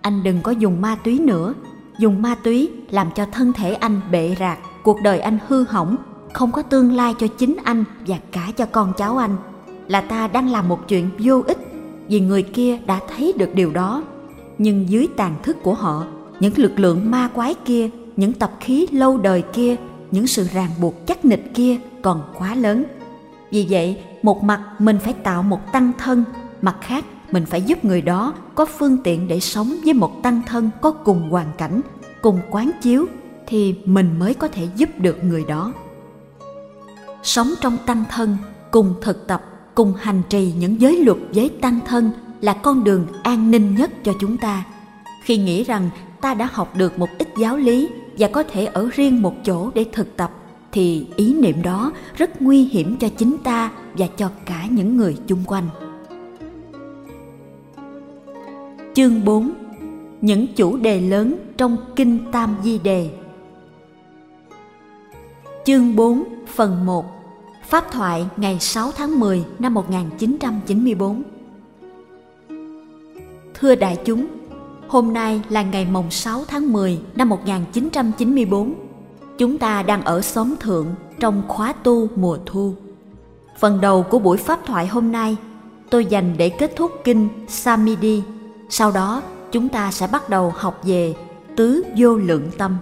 Speaker 2: anh đừng có dùng ma túy nữa, dùng ma túy làm cho thân thể anh bệ rạc, cuộc đời anh hư hỏng, không có tương lai cho chính anh và cả cho con cháu anh, là ta đang làm một chuyện vô ích vì người kia đã thấy được điều đó. Nhưng dưới tàn thức của họ những lực lượng ma quái kia, những tập khí lâu đời kia, những sự ràng buộc chắc nịch kia còn quá lớn. Vì vậy, một mặt mình phải tạo một tăng thân, mặt khác mình phải giúp người đó có phương tiện để sống với một tăng thân có cùng hoàn cảnh, cùng quán chiếu thì mình mới có thể giúp được người đó. Sống trong tăng thân, cùng thực tập, cùng hành trì những giới luật với tăng thân là con đường an ninh nhất cho chúng ta. Khi nghĩ rằng ta đã học được một ít giáo lý và có thể ở riêng một chỗ để thực tập thì ý niệm đó rất nguy hiểm cho chính ta và cho cả những người chung quanh. Chương 4 Những chủ đề lớn trong Kinh Tam Di Đề. Chương 4 phần 1 Pháp thoại ngày 6 tháng 10 năm 1994 Thưa đại chúng, hôm nay là ngày mồng 6 tháng 10 năm 1994. Chúng ta đang ở xóm thượng trong khóa tu mùa thu. Phần đầu của buổi pháp thoại hôm nay tôi dành để kết thúc kinh Samidi. Sau đó chúng ta sẽ bắt đầu học về tứ vô lượng tâm.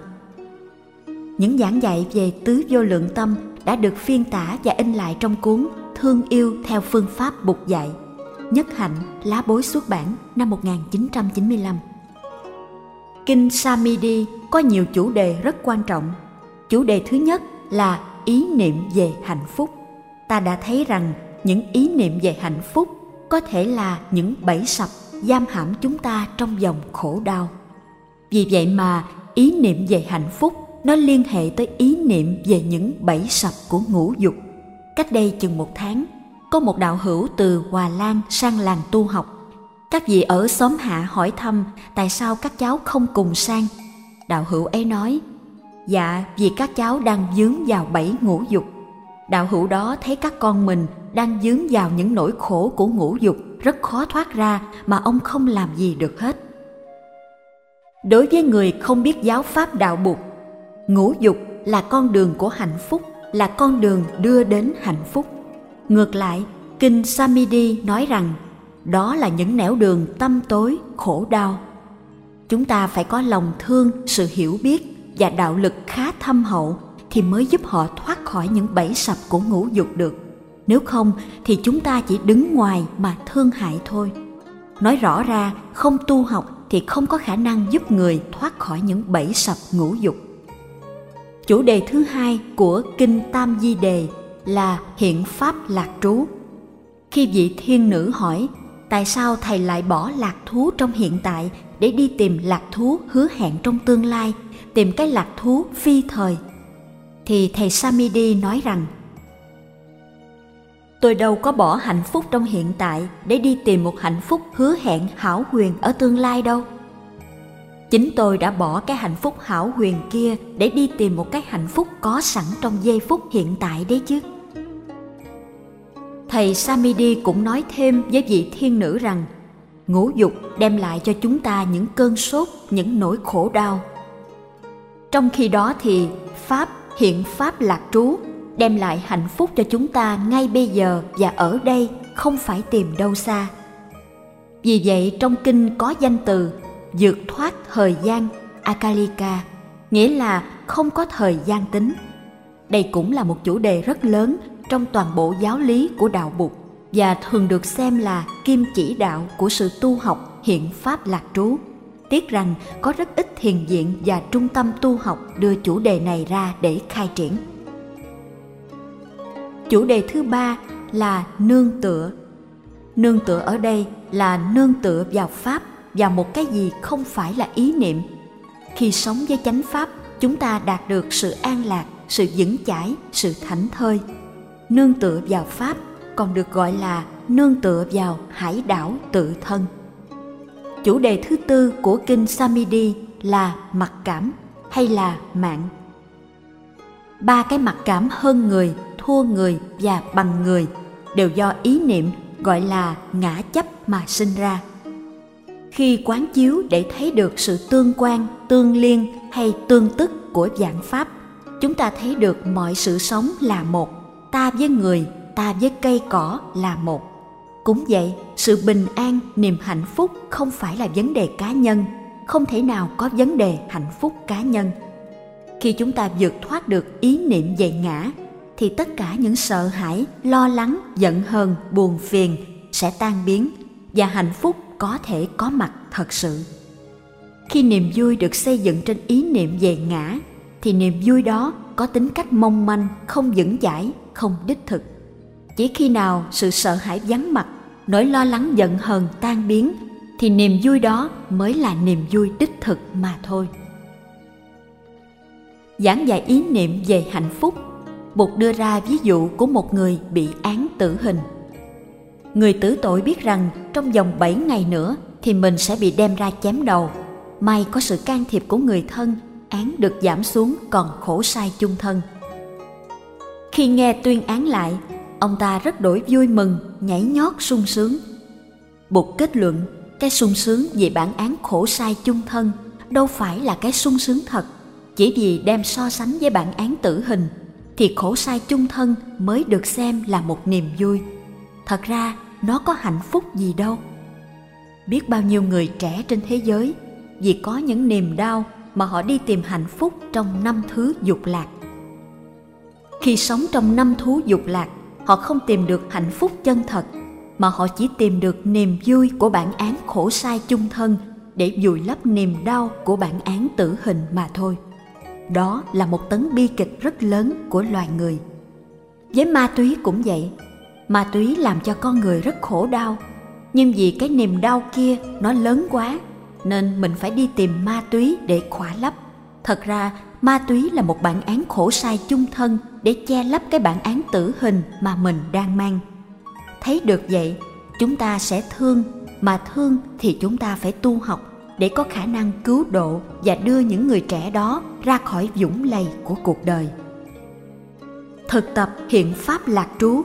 Speaker 2: Những giảng dạy về tứ vô lượng tâm đã được phiên tả và in lại trong cuốn Thương yêu theo phương pháp Bục dạy, Nhất Hạnh lá bối xuất bản năm 1995. Kinh Samidi có nhiều chủ đề rất quan trọng. Chủ đề thứ nhất là ý niệm về hạnh phúc. Ta đã thấy rằng những ý niệm về hạnh phúc có thể là những bẫy sập giam hãm chúng ta trong dòng khổ đau. Vì vậy mà ý niệm về hạnh phúc nó liên hệ tới ý niệm về những bẫy sập của ngũ dục. Cách đây chừng một tháng, có một đạo hữu từ Hòa Lan sang làng tu học. Các vị ở xóm hạ hỏi thăm tại sao các cháu không cùng sang. Đạo hữu ấy nói, dạ vì các cháu đang dướng vào bẫy ngũ dục. Đạo hữu đó thấy các con mình đang dướng vào những nỗi khổ của ngũ dục rất khó thoát ra mà ông không làm gì được hết. Đối với người không biết giáo pháp đạo Bụt ngũ dục là con đường của hạnh phúc là con đường đưa đến hạnh phúc ngược lại kinh samidi nói rằng đó là những nẻo đường tâm tối, khổ đau. Chúng ta phải có lòng thương, sự hiểu biết và đạo lực khá thâm hậu thì mới giúp họ thoát khỏi những bẫy sập của ngũ dục được. Nếu không thì chúng ta chỉ đứng ngoài mà thương hại thôi. Nói rõ ra, không tu học thì không có khả năng giúp người thoát khỏi những bẫy sập ngũ dục. Chủ đề thứ hai của Kinh Tam Di Đề là hiện pháp lạc trú. Khi vị thiên nữ hỏi tại sao thầy lại bỏ lạc thú trong hiện tại để đi tìm lạc thú hứa hẹn trong tương lai, tìm cái lạc thú phi thời, thì thầy Samidi nói rằng Tôi đâu có bỏ hạnh phúc trong hiện tại để đi tìm một hạnh phúc hứa hẹn hảo huyền ở tương lai đâu. Chính tôi đã bỏ cái hạnh phúc hảo huyền kia để đi tìm một cái hạnh phúc có sẵn trong giây phút hiện tại đấy chứ thầy samidi cũng nói thêm với vị thiên nữ rằng, ngũ dục đem lại cho chúng ta những cơn sốt, những nỗi khổ đau. Trong khi đó thì pháp, hiện pháp lạc trú, đem lại hạnh phúc cho chúng ta ngay bây giờ và ở đây, không phải tìm đâu xa. Vì vậy trong kinh có danh từ vượt thoát thời gian akalika, nghĩa là không có thời gian tính. Đây cũng là một chủ đề rất lớn trong toàn bộ giáo lý của đạo Bụt và thường được xem là kim chỉ đạo của sự tu học hiện pháp lạc trú. Tiếc rằng có rất ít thiền viện và trung tâm tu học đưa chủ đề này ra để khai triển. Chủ đề thứ ba là nương tựa. Nương tựa ở đây là nương tựa vào pháp và một cái gì không phải là ý niệm. Khi sống với chánh pháp, chúng ta đạt được sự an lạc, sự vững chãi, sự thảnh thơi. Nương tựa vào pháp còn được gọi là nương tựa vào hải đảo tự thân. Chủ đề thứ tư của kinh Samidi là mặc cảm hay là mạng. Ba cái mặc cảm hơn người, thua người và bằng người đều do ý niệm gọi là ngã chấp mà sinh ra. Khi quán chiếu để thấy được sự tương quan, tương liên hay tương tức của dạng pháp, chúng ta thấy được mọi sự sống là một, ta với người, ta với cây cỏ là một. Cũng vậy, sự bình an, niềm hạnh phúc không phải là vấn đề cá nhân, không thể nào có vấn đề hạnh phúc cá nhân. Khi chúng ta vượt thoát được ý niệm về ngã, thì tất cả những sợ hãi, lo lắng, giận hờn, buồn phiền sẽ tan biến và hạnh phúc có thể có mặt thật sự. Khi niềm vui được xây dựng trên ý niệm về ngã, thì niềm vui đó có tính cách mong manh, không vững chãi không đích thực chỉ khi nào sự sợ hãi vắng mặt nỗi lo lắng giận hờn tan biến thì niềm vui đó mới là niềm vui đích thực mà thôi giảng dạy ý niệm về hạnh phúc Bụt đưa ra ví dụ của một người bị án tử hình. Người tử tội biết rằng trong vòng 7 ngày nữa thì mình sẽ bị đem ra chém đầu. May có sự can thiệp của người thân, án được giảm xuống còn khổ sai chung thân. Khi nghe tuyên án lại, ông ta rất đổi vui mừng nhảy nhót sung sướng. Bụt kết luận cái sung sướng vì bản án khổ sai chung thân đâu phải là cái sung sướng thật. Chỉ vì đem so sánh với bản án tử hình thì khổ sai chung thân mới được xem là một niềm vui. Thật ra nó có hạnh phúc gì đâu. Biết bao nhiêu người trẻ trên thế giới vì có những niềm đau mà họ đi tìm hạnh phúc trong năm thứ dục lạc khi sống trong năm thú dục lạc, họ không tìm được hạnh phúc chân thật, mà họ chỉ tìm được niềm vui của bản án khổ sai chung thân để vùi lấp niềm đau của bản án tử hình mà thôi. Đó là một tấn bi kịch rất lớn của loài người. Với ma túy cũng vậy, ma túy làm cho con người rất khổ đau. Nhưng vì cái niềm đau kia nó lớn quá, nên mình phải đi tìm ma túy để khỏa lấp. Thật ra, ma túy là một bản án khổ sai chung thân để che lấp cái bản án tử hình mà mình đang mang. Thấy được vậy, chúng ta sẽ thương, mà thương thì chúng ta phải tu học để có khả năng cứu độ và đưa những người trẻ đó ra khỏi dũng lầy của cuộc đời. Thực tập hiện pháp lạc trú,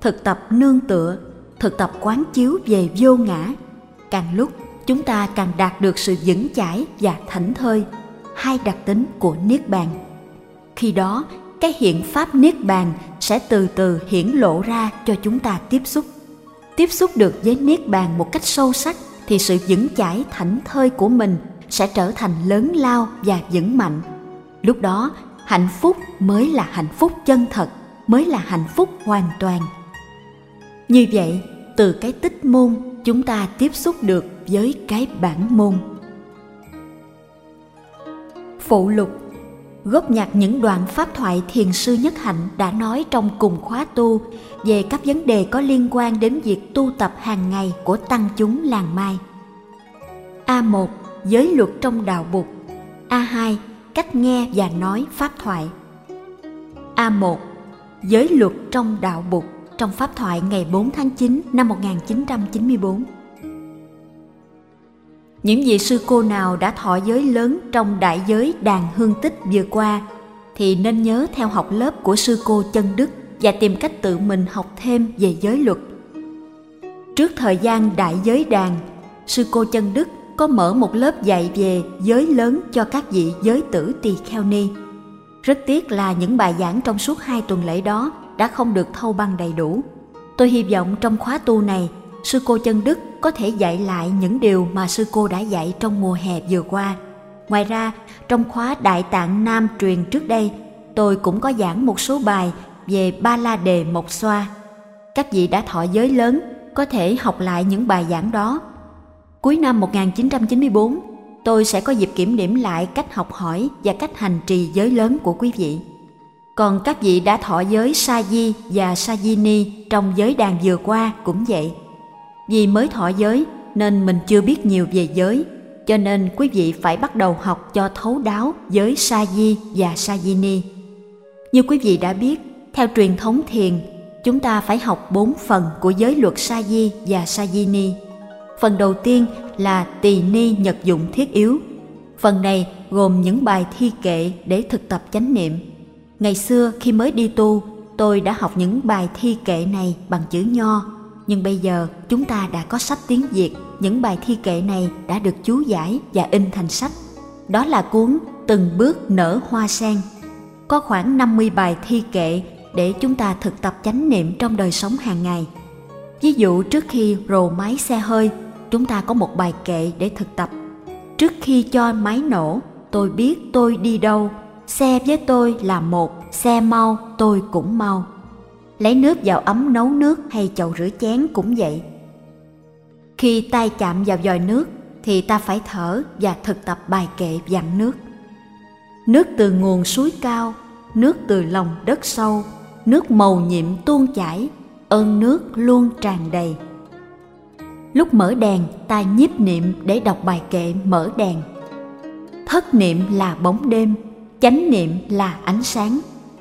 Speaker 2: thực tập nương tựa, thực tập quán chiếu về vô ngã. Càng lúc, chúng ta càng đạt được sự vững chãi và thảnh thơi, hai đặc tính của niết bàn. Khi đó cái hiện pháp niết bàn sẽ từ từ hiển lộ ra cho chúng ta tiếp xúc. Tiếp xúc được với niết bàn một cách sâu sắc thì sự vững chãi thảnh thơi của mình sẽ trở thành lớn lao và vững mạnh. Lúc đó, hạnh phúc mới là hạnh phúc chân thật, mới là hạnh phúc hoàn toàn. Như vậy, từ cái tích môn, chúng ta tiếp xúc được với cái bản môn. Phụ lục góp nhặt những đoạn pháp thoại thiền sư nhất hạnh đã nói trong cùng khóa tu về các vấn đề có liên quan đến việc tu tập hàng ngày của tăng chúng làng mai. A1. Giới luật trong đạo Bụt A2. Cách nghe và nói pháp thoại A1. Giới luật trong đạo Bụt trong pháp thoại ngày 4 tháng 9 năm 1994 những vị sư cô nào đã thọ giới lớn trong đại giới đàn hương tích vừa qua thì nên nhớ theo học lớp của sư cô chân đức và tìm cách tự mình học thêm về giới luật trước thời gian đại giới đàn sư cô chân đức có mở một lớp dạy về giới lớn cho các vị giới tử tỳ kheo ni Rất tiếc là những bài giảng trong suốt hai tuần lễ đó đã không được thâu băng đầy đủ. Tôi hy vọng trong khóa tu này, sư cô chân Đức có thể dạy lại những điều mà sư cô đã dạy trong mùa hè vừa qua. Ngoài ra, trong khóa Đại Tạng Nam truyền trước đây, tôi cũng có giảng một số bài về Ba La Đề Mộc Xoa. Các vị đã thọ giới lớn có thể học lại những bài giảng đó. Cuối năm 1994, tôi sẽ có dịp kiểm điểm lại cách học hỏi và cách hành trì giới lớn của quý vị. Còn các vị đã thọ giới Sa Di và Sa Di Ni trong giới đàn vừa qua cũng vậy. Vì mới thọ giới nên mình chưa biết nhiều về giới, cho nên quý vị phải bắt đầu học cho thấu đáo giới Sa Di và Sa Di Ni. Như quý vị đã biết, theo truyền thống thiền, chúng ta phải học bốn phần của giới luật Sa Di và Sa Di Ni. Phần đầu tiên là tỳ ni nhật dụng thiết yếu. Phần này gồm những bài thi kệ để thực tập chánh niệm. Ngày xưa khi mới đi tu, tôi đã học những bài thi kệ này bằng chữ nho, nhưng bây giờ chúng ta đã có sách tiếng Việt, những bài thi kệ này đã được chú giải và in thành sách. Đó là cuốn Từng bước nở hoa sen. Có khoảng 50 bài thi kệ để chúng ta thực tập chánh niệm trong đời sống hàng ngày. Ví dụ trước khi rồ máy xe hơi chúng ta có một bài kệ để thực tập. Trước khi cho máy nổ, tôi biết tôi đi đâu, xe với tôi là một, xe mau tôi cũng mau. Lấy nước vào ấm nấu nước hay chậu rửa chén cũng vậy. Khi tay chạm vào vòi nước thì ta phải thở và thực tập bài kệ dặn nước. Nước từ nguồn suối cao, nước từ lòng đất sâu, nước màu nhiệm tuôn chảy, ơn nước luôn tràn đầy lúc mở đèn ta nhiếp niệm để đọc bài kệ mở đèn thất niệm là bóng đêm chánh niệm là ánh sáng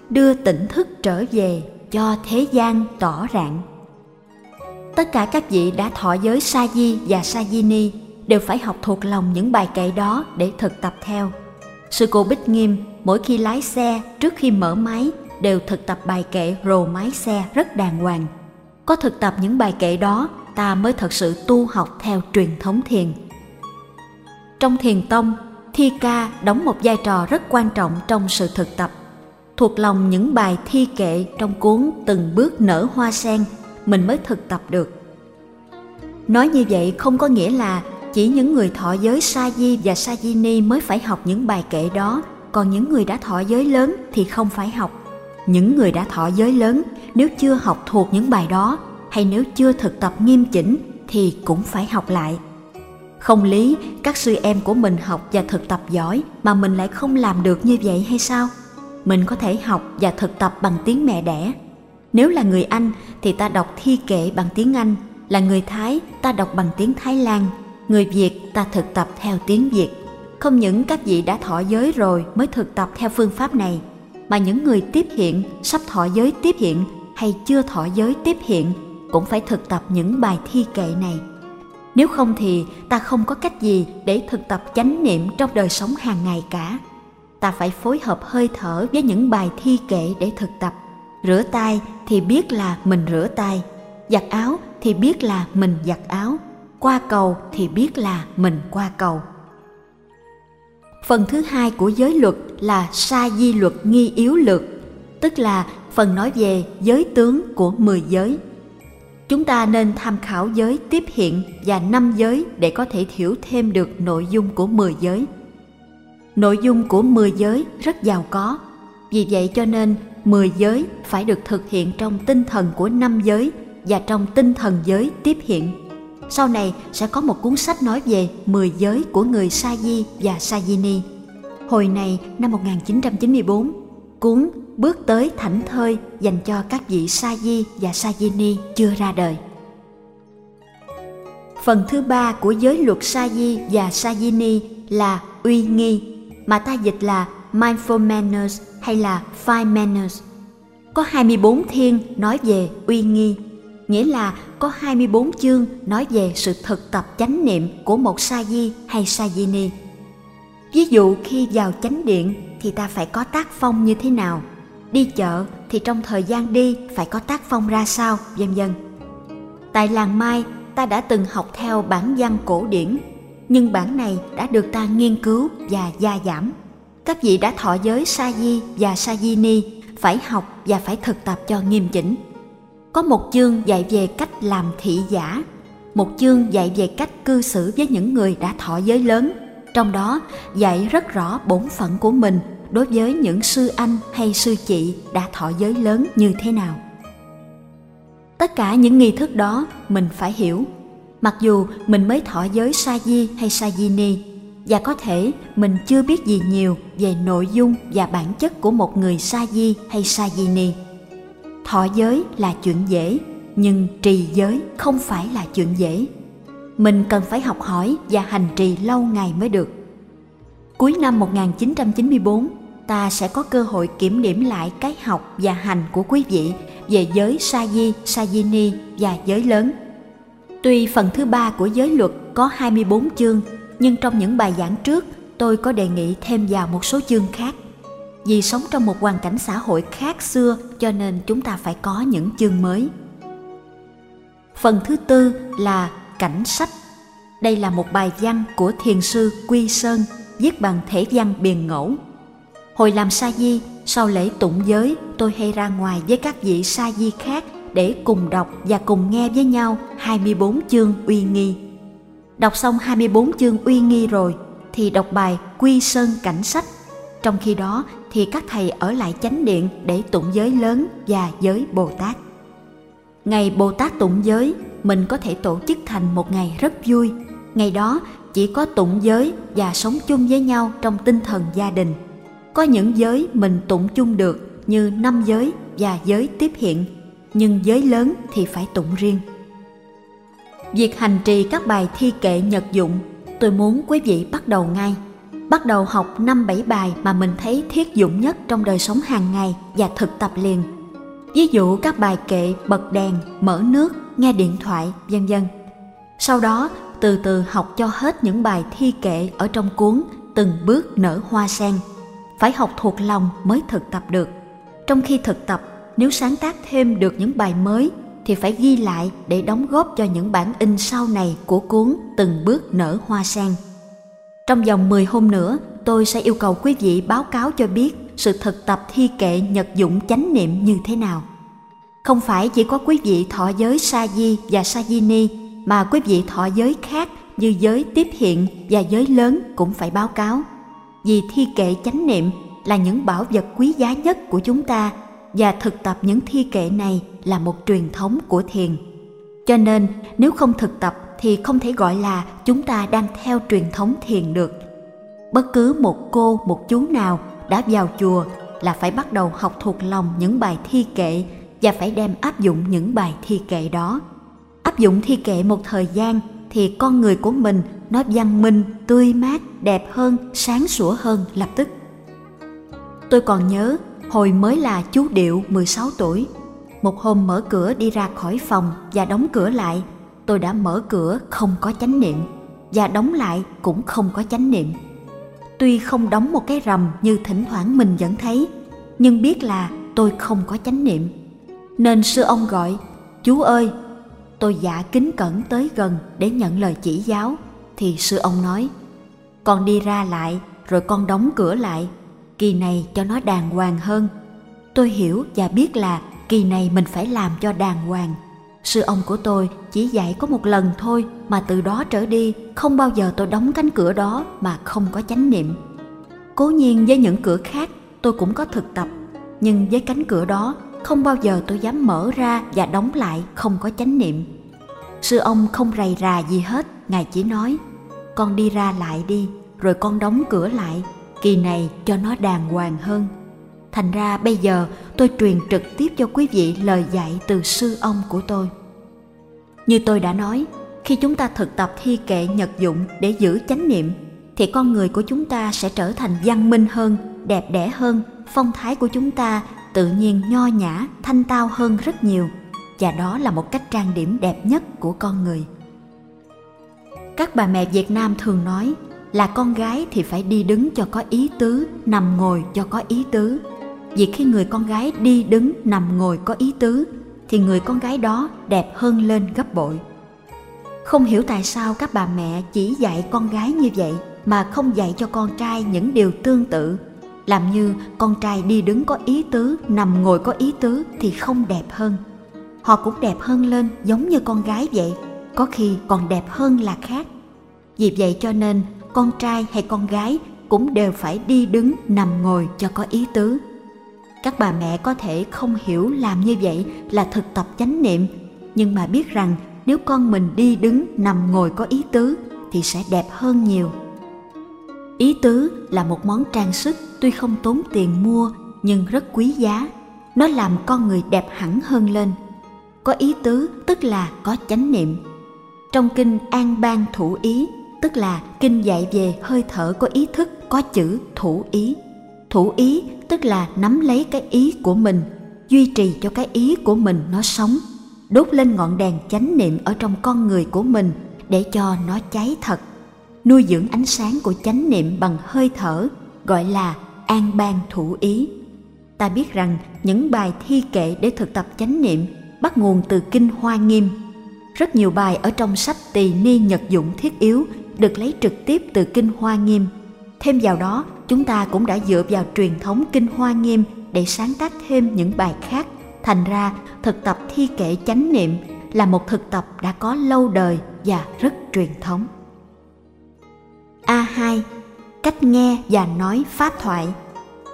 Speaker 2: đưa tỉnh thức trở về cho thế gian tỏ rạng tất cả các vị đã thọ giới sa di và sa di ni đều phải học thuộc lòng những bài kệ đó để thực tập theo sư cô bích nghiêm mỗi khi lái xe trước khi mở máy đều thực tập bài kệ rồ máy xe rất đàng hoàng có thực tập những bài kệ đó ta mới thật sự tu học theo truyền thống thiền. Trong thiền tông, thi ca đóng một vai trò rất quan trọng trong sự thực tập. Thuộc lòng những bài thi kệ trong cuốn Từng bước nở hoa sen, mình mới thực tập được. Nói như vậy không có nghĩa là chỉ những người thọ giới sa di và sa di ni mới phải học những bài kệ đó, còn những người đã thọ giới lớn thì không phải học. Những người đã thọ giới lớn nếu chưa học thuộc những bài đó hay nếu chưa thực tập nghiêm chỉnh thì cũng phải học lại không lý các sư em của mình học và thực tập giỏi mà mình lại không làm được như vậy hay sao mình có thể học và thực tập bằng tiếng mẹ đẻ. Nếu là người anh thì ta đọc thi kệ bằng tiếng anh. Là người thái, ta đọc bằng tiếng thái lan. Người việt, ta thực tập theo tiếng việt. Không những các vị đã thọ giới rồi mới thực tập theo phương pháp này, mà những người tiếp hiện sắp thọ giới tiếp hiện hay chưa thọ giới tiếp hiện cũng phải thực tập những bài thi kệ này. Nếu không thì ta không có cách gì để thực tập chánh niệm trong đời sống hàng ngày cả ta phải phối hợp hơi thở với những bài thi kệ để thực tập. Rửa tay thì biết là mình rửa tay, giặt áo thì biết là mình giặt áo, qua cầu thì biết là mình qua cầu. Phần thứ hai của giới luật là sa di luật nghi yếu lược tức là phần nói về giới tướng của mười giới. Chúng ta nên tham khảo giới tiếp hiện và năm giới để có thể hiểu thêm được nội dung của 10 giới. Nội dung của 10 giới rất giàu có, vì vậy cho nên 10 giới phải được thực hiện trong tinh thần của năm giới và trong tinh thần giới tiếp hiện. Sau này sẽ có một cuốn sách nói về 10 giới của người Sa Di và Sa Di Ni. Hồi này năm 1994, cuốn bước tới thảnh thơi dành cho các vị sa di và sa di ni chưa ra đời phần thứ ba của giới luật sa di và sa di ni là uy nghi mà ta dịch là mindful manners hay là fine manners. Có 24 thiên nói về uy nghi, nghĩa là có 24 chương nói về sự thực tập chánh niệm của một sa di hay sa di ni. Ví dụ khi vào chánh điện thì ta phải có tác phong như thế nào? Đi chợ thì trong thời gian đi phải có tác phong ra sao? Vân vân. Tại làng mai, ta đã từng học theo bản văn cổ điển nhưng bản này đã được ta nghiên cứu và gia giảm. Các vị đã thọ giới sa di và sa di ni phải học và phải thực tập cho nghiêm chỉnh. Có một chương dạy về cách làm thị giả, một chương dạy về cách cư xử với những người đã thọ giới lớn. Trong đó, dạy rất rõ bổn phận của mình đối với những sư anh hay sư chị đã thọ giới lớn như thế nào. Tất cả những nghi thức đó mình phải hiểu mặc dù mình mới thọ giới sa di hay sa di ni và có thể mình chưa biết gì nhiều về nội dung và bản chất của một người sa di hay sa di ni thọ giới là chuyện dễ nhưng trì giới không phải là chuyện dễ. Mình cần phải học hỏi và hành trì lâu ngày mới được. Cuối năm 1994 ta sẽ có cơ hội kiểm điểm lại cái học và hành của quý vị về giới sa di, sa di ni và giới lớn. Tuy phần thứ ba của giới luật có 24 chương, nhưng trong những bài giảng trước tôi có đề nghị thêm vào một số chương khác. Vì sống trong một hoàn cảnh xã hội khác xưa cho nên chúng ta phải có những chương mới. Phần thứ tư là cảnh sách. Đây là một bài văn của thiền sư Quy Sơn viết bằng thể văn biền ngẫu. Hồi làm sa di, sau lễ tụng giới, tôi hay ra ngoài với các vị sa di khác để cùng đọc và cùng nghe với nhau 24 chương uy nghi. Đọc xong 24 chương uy nghi rồi thì đọc bài Quy Sơn Cảnh Sách. Trong khi đó thì các thầy ở lại chánh điện để tụng giới lớn và giới Bồ Tát. Ngày Bồ Tát tụng giới, mình có thể tổ chức thành một ngày rất vui. Ngày đó chỉ có tụng giới và sống chung với nhau trong tinh thần gia đình. Có những giới mình tụng chung được như năm giới và giới tiếp hiện, nhưng giới lớn thì phải tụng riêng. Việc hành trì các bài thi kệ nhật dụng, tôi muốn quý vị bắt đầu ngay. Bắt đầu học năm bảy bài mà mình thấy thiết dụng nhất trong đời sống hàng ngày và thực tập liền. Ví dụ các bài kệ bật đèn, mở nước, nghe điện thoại, vân vân. Sau đó từ từ học cho hết những bài thi kệ ở trong cuốn từng bước nở hoa sen phải học thuộc lòng mới thực tập được trong khi thực tập nếu sáng tác thêm được những bài mới, thì phải ghi lại để đóng góp cho những bản in sau này của cuốn từng bước nở hoa sen trong vòng 10 hôm nữa, tôi sẽ yêu cầu quý vị báo cáo cho biết sự thực tập thi kệ nhật dụng chánh niệm như thế nào không phải chỉ có quý vị thọ giới sa di và sa di ni mà quý vị thọ giới khác như giới tiếp hiện và giới lớn cũng phải báo cáo. Vì thi kệ chánh niệm là những bảo vật quý giá nhất của chúng ta và thực tập những thi kệ này là một truyền thống của thiền. Cho nên nếu không thực tập thì không thể gọi là chúng ta đang theo truyền thống thiền được. Bất cứ một cô, một chú nào đã vào chùa là phải bắt đầu học thuộc lòng những bài thi kệ và phải đem áp dụng những bài thi kệ đó áp dụng thi kệ một thời gian thì con người của mình nó văn minh, tươi mát, đẹp hơn, sáng sủa hơn lập tức. Tôi còn nhớ hồi mới là chú Điệu 16 tuổi, một hôm mở cửa đi ra khỏi phòng và đóng cửa lại, tôi đã mở cửa không có chánh niệm và đóng lại cũng không có chánh niệm. Tuy không đóng một cái rầm như thỉnh thoảng mình vẫn thấy, nhưng biết là tôi không có chánh niệm. Nên sư ông gọi, chú ơi, tôi giả kính cẩn tới gần để nhận lời chỉ giáo thì sư ông nói con đi ra lại rồi con đóng cửa lại kỳ này cho nó đàng hoàng hơn. Tôi hiểu và biết là kỳ này mình phải làm cho đàng hoàng. Sư ông của tôi chỉ dạy có một lần thôi mà từ đó trở đi không bao giờ tôi đóng cánh cửa đó mà không có chánh niệm. Cố nhiên với những cửa khác, tôi cũng có thực tập, nhưng với cánh cửa đó không bao giờ tôi dám mở ra và đóng lại không có chánh niệm. Sư ông không rầy rà gì hết, ngài chỉ nói, con đi ra lại đi, rồi con đóng cửa lại kỳ này cho nó đàng hoàng hơn. Thành ra bây giờ tôi truyền trực tiếp cho quý vị lời dạy từ sư ông của tôi. Như tôi đã nói, khi chúng ta thực tập thi kệ nhật dụng để giữ chánh niệm, thì con người của chúng ta sẽ trở thành văn minh hơn, đẹp đẽ hơn, phong thái của chúng ta tự nhiên nho nhã, thanh tao hơn rất nhiều. Và đó là một cách trang điểm đẹp nhất của con người. Các bà mẹ việt nam thường nói là con gái thì phải đi đứng cho có ý tứ, nằm ngồi cho có ý tứ. Vì khi người con gái đi đứng, nằm ngồi có ý tứ, thì người con gái đó đẹp hơn lên gấp bội. Không hiểu tại sao các bà mẹ chỉ dạy con gái như vậy, mà không dạy cho con trai những điều tương tự. Làm như con trai đi đứng có ý tứ, nằm ngồi có ý tứ thì không đẹp hơn. Họ cũng đẹp hơn lên giống như con gái vậy, có khi còn đẹp hơn là khác. Vì vậy cho nên con trai hay con gái cũng đều phải đi đứng nằm ngồi cho có ý tứ. Các bà mẹ có thể không hiểu làm như vậy là thực tập chánh niệm, nhưng mà biết rằng nếu con mình đi đứng nằm ngồi có ý tứ thì sẽ đẹp hơn nhiều. Ý tứ là một món trang sức tuy không tốn tiền mua nhưng rất quý giá. Nó làm con người đẹp hẳn hơn lên. Có ý tứ tức là có chánh niệm. Trong kinh an bang thủ ý tức là kinh dạy về hơi thở có ý thức, có chữ thủ ý. Thủ ý tức là nắm lấy cái ý của mình, duy trì cho cái ý của mình nó sống. Đốt lên ngọn đèn chánh niệm ở trong con người của mình để cho nó cháy thật. Nuôi dưỡng ánh sáng của chánh niệm bằng hơi thở, gọi là an ban thủ ý. Ta biết rằng những bài thi kệ để thực tập chánh niệm bắt nguồn từ kinh hoa nghiêm. Rất nhiều bài ở trong sách tỳ ni nhật dụng thiết yếu được lấy trực tiếp từ kinh hoa nghiêm thêm vào đó, chúng ta cũng đã dựa vào truyền thống kinh hoa nghiêm để sáng tác thêm những bài khác thành ra, thực tập thi kệ chánh niệm là một thực tập đã có lâu đời và rất truyền thống A2 Cách nghe và nói pháp thoại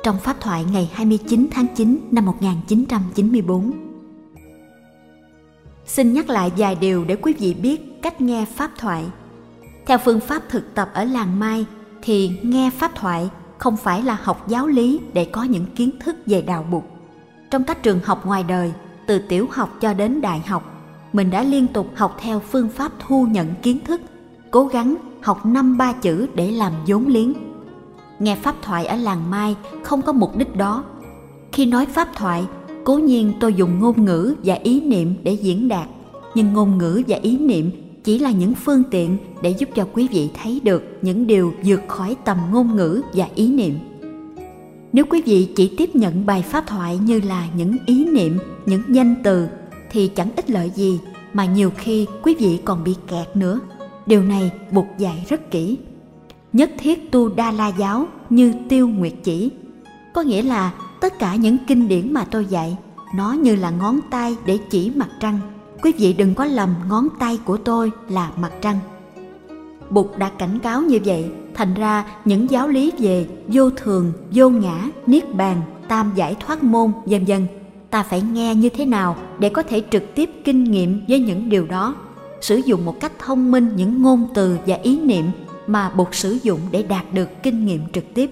Speaker 2: trong pháp thoại ngày 29 tháng 9 năm 1994. Xin nhắc lại vài điều để quý vị biết cách nghe pháp thoại. Theo phương pháp thực tập ở làng Mai thì nghe pháp thoại không phải là học giáo lý để có những kiến thức về đạo bục. Trong các trường học ngoài đời, từ tiểu học cho đến đại học, mình đã liên tục học theo phương pháp thu nhận kiến thức, cố gắng học năm ba chữ để làm vốn liếng. Nghe pháp thoại ở làng Mai không có mục đích đó. Khi nói pháp thoại, cố nhiên tôi dùng ngôn ngữ và ý niệm để diễn đạt, nhưng ngôn ngữ và ý niệm chỉ là những phương tiện để giúp cho quý vị thấy được những điều vượt khỏi tầm ngôn ngữ và ý niệm. Nếu quý vị chỉ tiếp nhận bài pháp thoại như là những ý niệm, những danh từ, thì chẳng ích lợi gì mà nhiều khi quý vị còn bị kẹt nữa. Điều này buộc dạy rất kỹ. Nhất thiết tu đa la giáo như tiêu nguyệt chỉ. Có nghĩa là tất cả những kinh điển mà tôi dạy, nó như là ngón tay để chỉ mặt trăng quý vị đừng có lầm ngón tay của tôi là mặt trăng. Bụt đã cảnh cáo như vậy, thành ra những giáo lý về vô thường, vô ngã, niết bàn, tam giải thoát môn, vân vân, ta phải nghe như thế nào để có thể trực tiếp kinh nghiệm với những điều đó, sử dụng một cách thông minh những ngôn từ và ý niệm mà Bụt sử dụng để đạt được kinh nghiệm trực tiếp.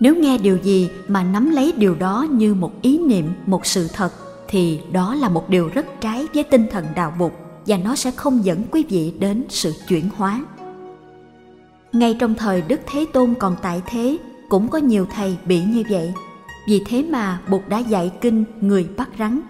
Speaker 2: Nếu nghe điều gì mà nắm lấy điều đó như một ý niệm, một sự thật thì đó là một điều rất trái với tinh thần đạo mục và nó sẽ không dẫn quý vị đến sự chuyển hóa. Ngay trong thời Đức Thế Tôn còn tại thế, cũng có nhiều thầy bị như vậy. Vì thế mà Bụt đã dạy kinh người bắt rắn.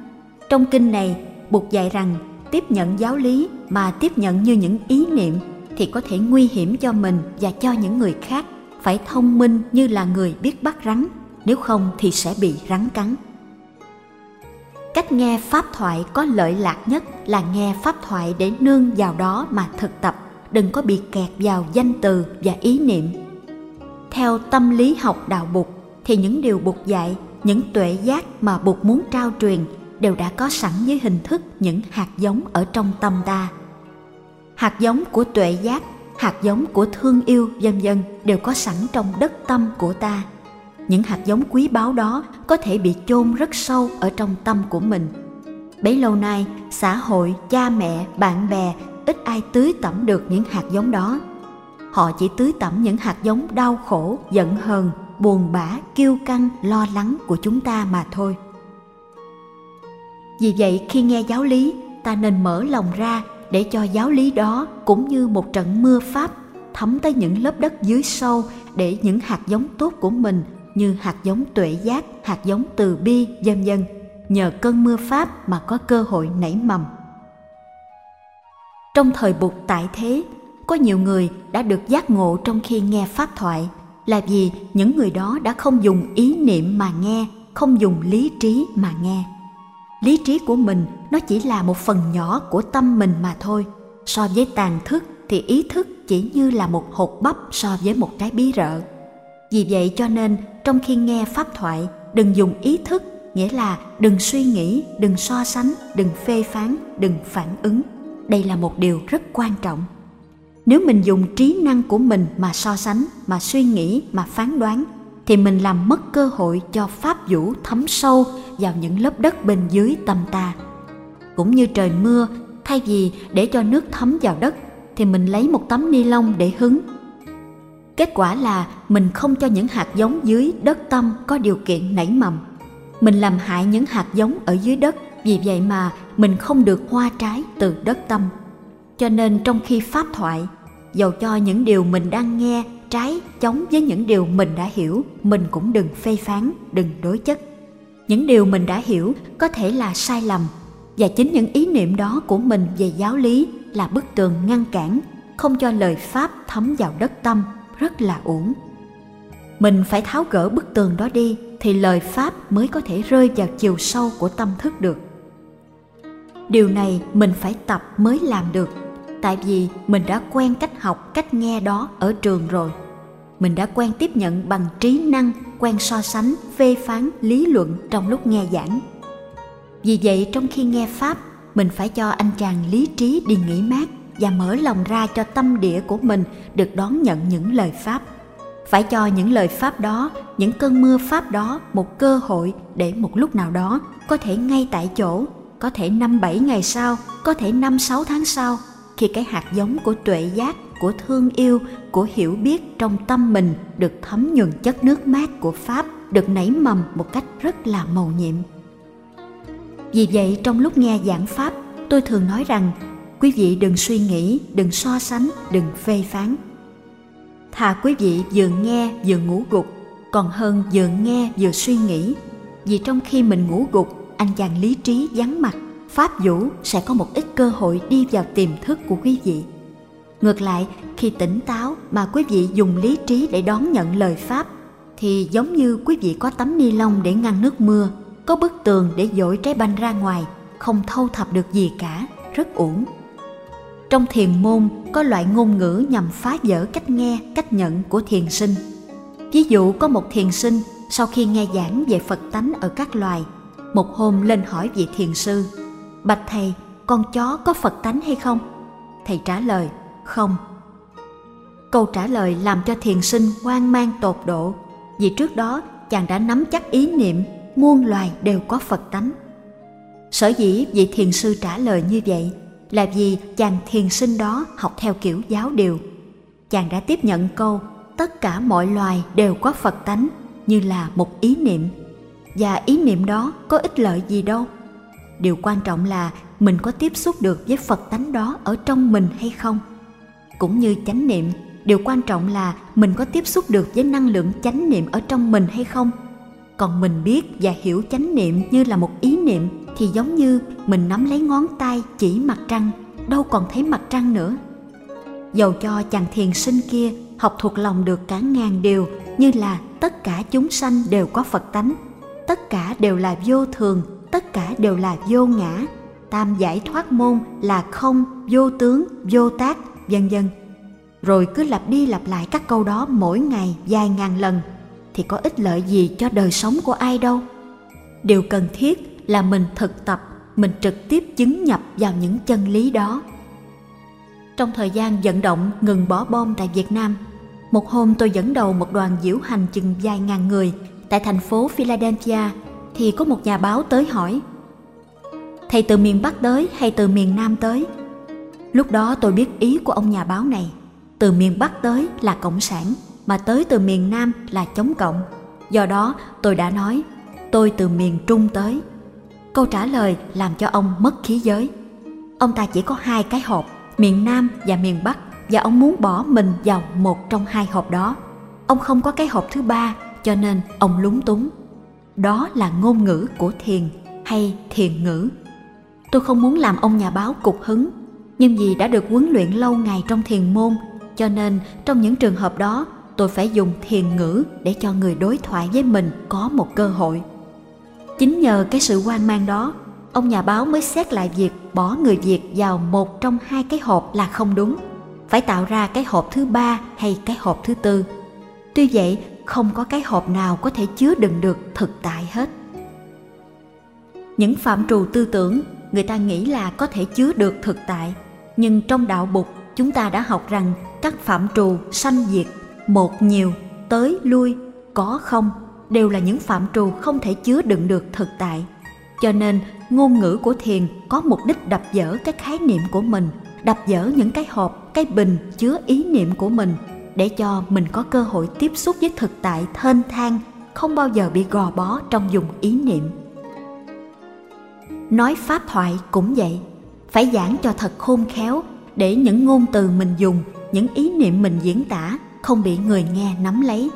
Speaker 2: Trong kinh này, Bụt dạy rằng tiếp nhận giáo lý mà tiếp nhận như những ý niệm thì có thể nguy hiểm cho mình và cho những người khác phải thông minh như là người biết bắt rắn nếu không thì sẽ bị rắn cắn cách nghe pháp thoại có lợi lạc nhất là nghe pháp thoại để nương vào đó mà thực tập, đừng có bị kẹt vào danh từ và ý niệm. Theo tâm lý học đạo bục thì những điều bục dạy, những tuệ giác mà bục muốn trao truyền đều đã có sẵn với hình thức những hạt giống ở trong tâm ta. Hạt giống của tuệ giác, hạt giống của thương yêu, vân vân đều có sẵn trong đất tâm của ta những hạt giống quý báu đó có thể bị chôn rất sâu ở trong tâm của mình. Bấy lâu nay, xã hội, cha mẹ, bạn bè ít ai tưới tẩm được những hạt giống đó. Họ chỉ tưới tẩm những hạt giống đau khổ, giận hờn, buồn bã, kiêu căng, lo lắng của chúng ta mà thôi. Vì vậy, khi nghe giáo lý, ta nên mở lòng ra để cho giáo lý đó cũng như một trận mưa pháp thấm tới những lớp đất dưới sâu để những hạt giống tốt của mình như hạt giống tuệ giác, hạt giống từ bi, vân vân, nhờ cơn mưa pháp mà có cơ hội nảy mầm. Trong thời Bụt tại thế, có nhiều người đã được giác ngộ trong khi nghe pháp thoại là vì những người đó đã không dùng ý niệm mà nghe, không dùng lý trí mà nghe. Lý trí của mình nó chỉ là một phần nhỏ của tâm mình mà thôi. So với tàn thức thì ý thức chỉ như là một hột bắp so với một trái bí rợ vì vậy cho nên, trong khi nghe pháp thoại, đừng dùng ý thức, nghĩa là đừng suy nghĩ, đừng so sánh, đừng phê phán, đừng phản ứng. Đây là một điều rất quan trọng. Nếu mình dùng trí năng của mình mà so sánh, mà suy nghĩ, mà phán đoán, thì mình làm mất cơ hội cho pháp vũ thấm sâu vào những lớp đất bên dưới tâm ta. Cũng như trời mưa, thay vì để cho nước thấm vào đất, thì mình lấy một tấm ni lông để hứng kết quả là mình không cho những hạt giống dưới đất tâm có điều kiện nảy mầm. Mình làm hại những hạt giống ở dưới đất, vì vậy mà mình không được hoa trái từ đất tâm. Cho nên trong khi pháp thoại, dầu cho những điều mình đang nghe trái chống với những điều mình đã hiểu, mình cũng đừng phê phán, đừng đối chất. Những điều mình đã hiểu có thể là sai lầm, và chính những ý niệm đó của mình về giáo lý là bức tường ngăn cản, không cho lời pháp thấm vào đất tâm rất là uổng. Mình phải tháo gỡ bức tường đó đi thì lời pháp mới có thể rơi vào chiều sâu của tâm thức được. Điều này mình phải tập mới làm được, tại vì mình đã quen cách học, cách nghe đó ở trường rồi. Mình đã quen tiếp nhận bằng trí năng, quen so sánh, phê phán, lý luận trong lúc nghe giảng. Vì vậy trong khi nghe pháp, mình phải cho anh chàng lý trí đi nghỉ mát và mở lòng ra cho tâm địa của mình được đón nhận những lời pháp. Phải cho những lời pháp đó, những cơn mưa pháp đó một cơ hội để một lúc nào đó có thể ngay tại chỗ, có thể năm bảy ngày sau, có thể năm sáu tháng sau, khi cái hạt giống của tuệ giác, của thương yêu, của hiểu biết trong tâm mình được thấm nhuần chất nước mát của pháp được nảy mầm một cách rất là màu nhiệm. Vì vậy, trong lúc nghe giảng pháp, tôi thường nói rằng quý vị đừng suy nghĩ, đừng so sánh, đừng phê phán. Thà quý vị vừa nghe vừa ngủ gục, còn hơn vừa nghe vừa suy nghĩ. Vì trong khi mình ngủ gục, anh chàng lý trí vắng mặt, pháp vũ sẽ có một ít cơ hội đi vào tiềm thức của quý vị. Ngược lại, khi tỉnh táo mà quý vị dùng lý trí để đón nhận lời pháp, thì giống như quý vị có tấm ni lông để ngăn nước mưa, có bức tường để dội trái banh ra ngoài, không thâu thập được gì cả, rất uổng trong thiền môn có loại ngôn ngữ nhằm phá vỡ cách nghe, cách nhận của thiền sinh. Ví dụ, có một thiền sinh, sau khi nghe giảng về phật tánh ở các loài, một hôm lên hỏi vị thiền sư, bạch thầy, con chó có phật tánh hay không? Thầy trả lời, không. Câu trả lời làm cho thiền sinh hoang mang tột độ, vì trước đó chàng đã nắm chắc ý niệm muôn loài đều có phật tánh. Sở dĩ vị thiền sư trả lời như vậy là vì chàng thiền sinh đó học theo kiểu giáo điều. Chàng đã tiếp nhận câu, tất cả mọi loài đều có phật tánh, như là một ý niệm. Và ý niệm đó có ích lợi gì đâu. Điều quan trọng là mình có tiếp xúc được với phật tánh đó ở trong mình hay không. Cũng như chánh niệm, điều quan trọng là mình có tiếp xúc được với năng lượng chánh niệm ở trong mình hay không. Còn mình biết và hiểu chánh niệm như là một ý niệm thì giống như mình nắm lấy ngón tay chỉ mặt trăng, đâu còn thấy mặt trăng nữa. Dầu cho chàng thiền sinh kia học thuộc lòng được cả ngàn điều, như là tất cả chúng sanh đều có phật tánh, tất cả đều là vô thường, tất cả đều là vô ngã, tam giải thoát môn là không, vô tướng, vô tác, vân vân. Rồi cứ lặp đi lặp lại các câu đó mỗi ngày vài ngàn lần, thì có ích lợi gì cho đời sống của ai đâu. Điều cần thiết là mình thực tập, mình trực tiếp chứng nhập vào những chân lý đó. Trong thời gian vận động ngừng bỏ bom tại việt nam, một hôm tôi dẫn đầu một đoàn diễu hành chừng vài ngàn người tại thành phố philadelphia, thì có một nhà báo tới hỏi, thầy từ miền bắc tới hay từ miền nam tới? Lúc đó tôi biết ý của ông nhà báo này, từ miền bắc tới là cộng sản, mà tới từ miền nam là chống cộng. Do đó tôi đã nói, tôi từ miền trung tới câu trả lời làm cho ông mất khí giới. Ông ta chỉ có hai cái hộp, miền nam và miền bắc, và ông muốn bỏ mình vào một trong hai hộp đó. Ông không có cái hộp thứ ba, cho nên ông lúng túng. Đó là ngôn ngữ của thiền hay thiền ngữ. Tôi không muốn làm ông nhà báo cục hứng, nhưng vì đã được huấn luyện lâu ngày trong thiền môn, cho nên trong những trường hợp đó, tôi phải dùng thiền ngữ để cho người đối thoại với mình có một cơ hội chính nhờ cái sự hoang mang đó, ông nhà báo mới xét lại việc bỏ người việt vào một trong hai cái hộp là không đúng. Phải tạo ra cái hộp thứ ba hay cái hộp thứ tư. Tuy vậy, không có cái hộp nào có thể chứa đựng được thực tại hết. Những phạm trù tư tưởng, người ta nghĩ là có thể chứa được thực tại. Nhưng trong đạo bục, chúng ta đã học rằng các phạm trù sanh diệt một nhiều, tới lui, có không? Đều là những phạm trù không thể chứa đựng được thực tại. Cho nên, ngôn ngữ của thiền có mục đích đập dỡ cái khái niệm của mình, đập dỡ những cái hộp, cái bình chứa ý niệm của mình để cho mình có cơ hội tiếp xúc với thực tại thênh thang, không bao giờ bị gò bó trong dùng ý niệm. Nói pháp thoại cũng vậy, phải giảng cho thật khôn khéo để những ngôn từ mình dùng, những ý niệm mình diễn tả không bị người nghe nắm lấy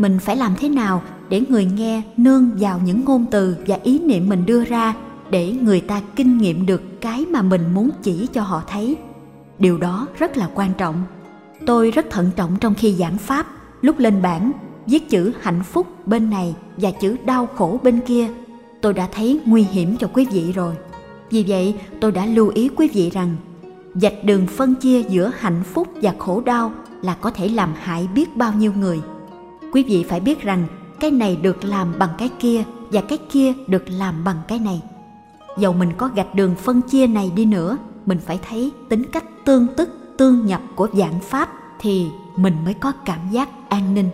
Speaker 2: mình phải làm thế nào để người nghe nương vào những ngôn từ và ý niệm mình đưa ra để người ta kinh nghiệm được cái mà mình muốn chỉ cho họ thấy? Điều đó rất là quan trọng. Tôi rất thận trọng trong khi giảng pháp, lúc lên bảng, viết chữ hạnh phúc bên này và chữ đau khổ bên kia. Tôi đã thấy nguy hiểm cho quý vị rồi. Vì vậy, tôi đã lưu ý quý vị rằng, dạch đường phân chia giữa hạnh phúc và khổ đau là có thể làm hại biết bao nhiêu người quý vị phải biết rằng cái này được làm bằng cái kia và cái kia được làm bằng cái này. Dầu mình có gạch đường phân chia này đi nữa, mình phải thấy tính cách tương tức, tương nhập của dạng pháp thì mình mới có cảm giác an ninh.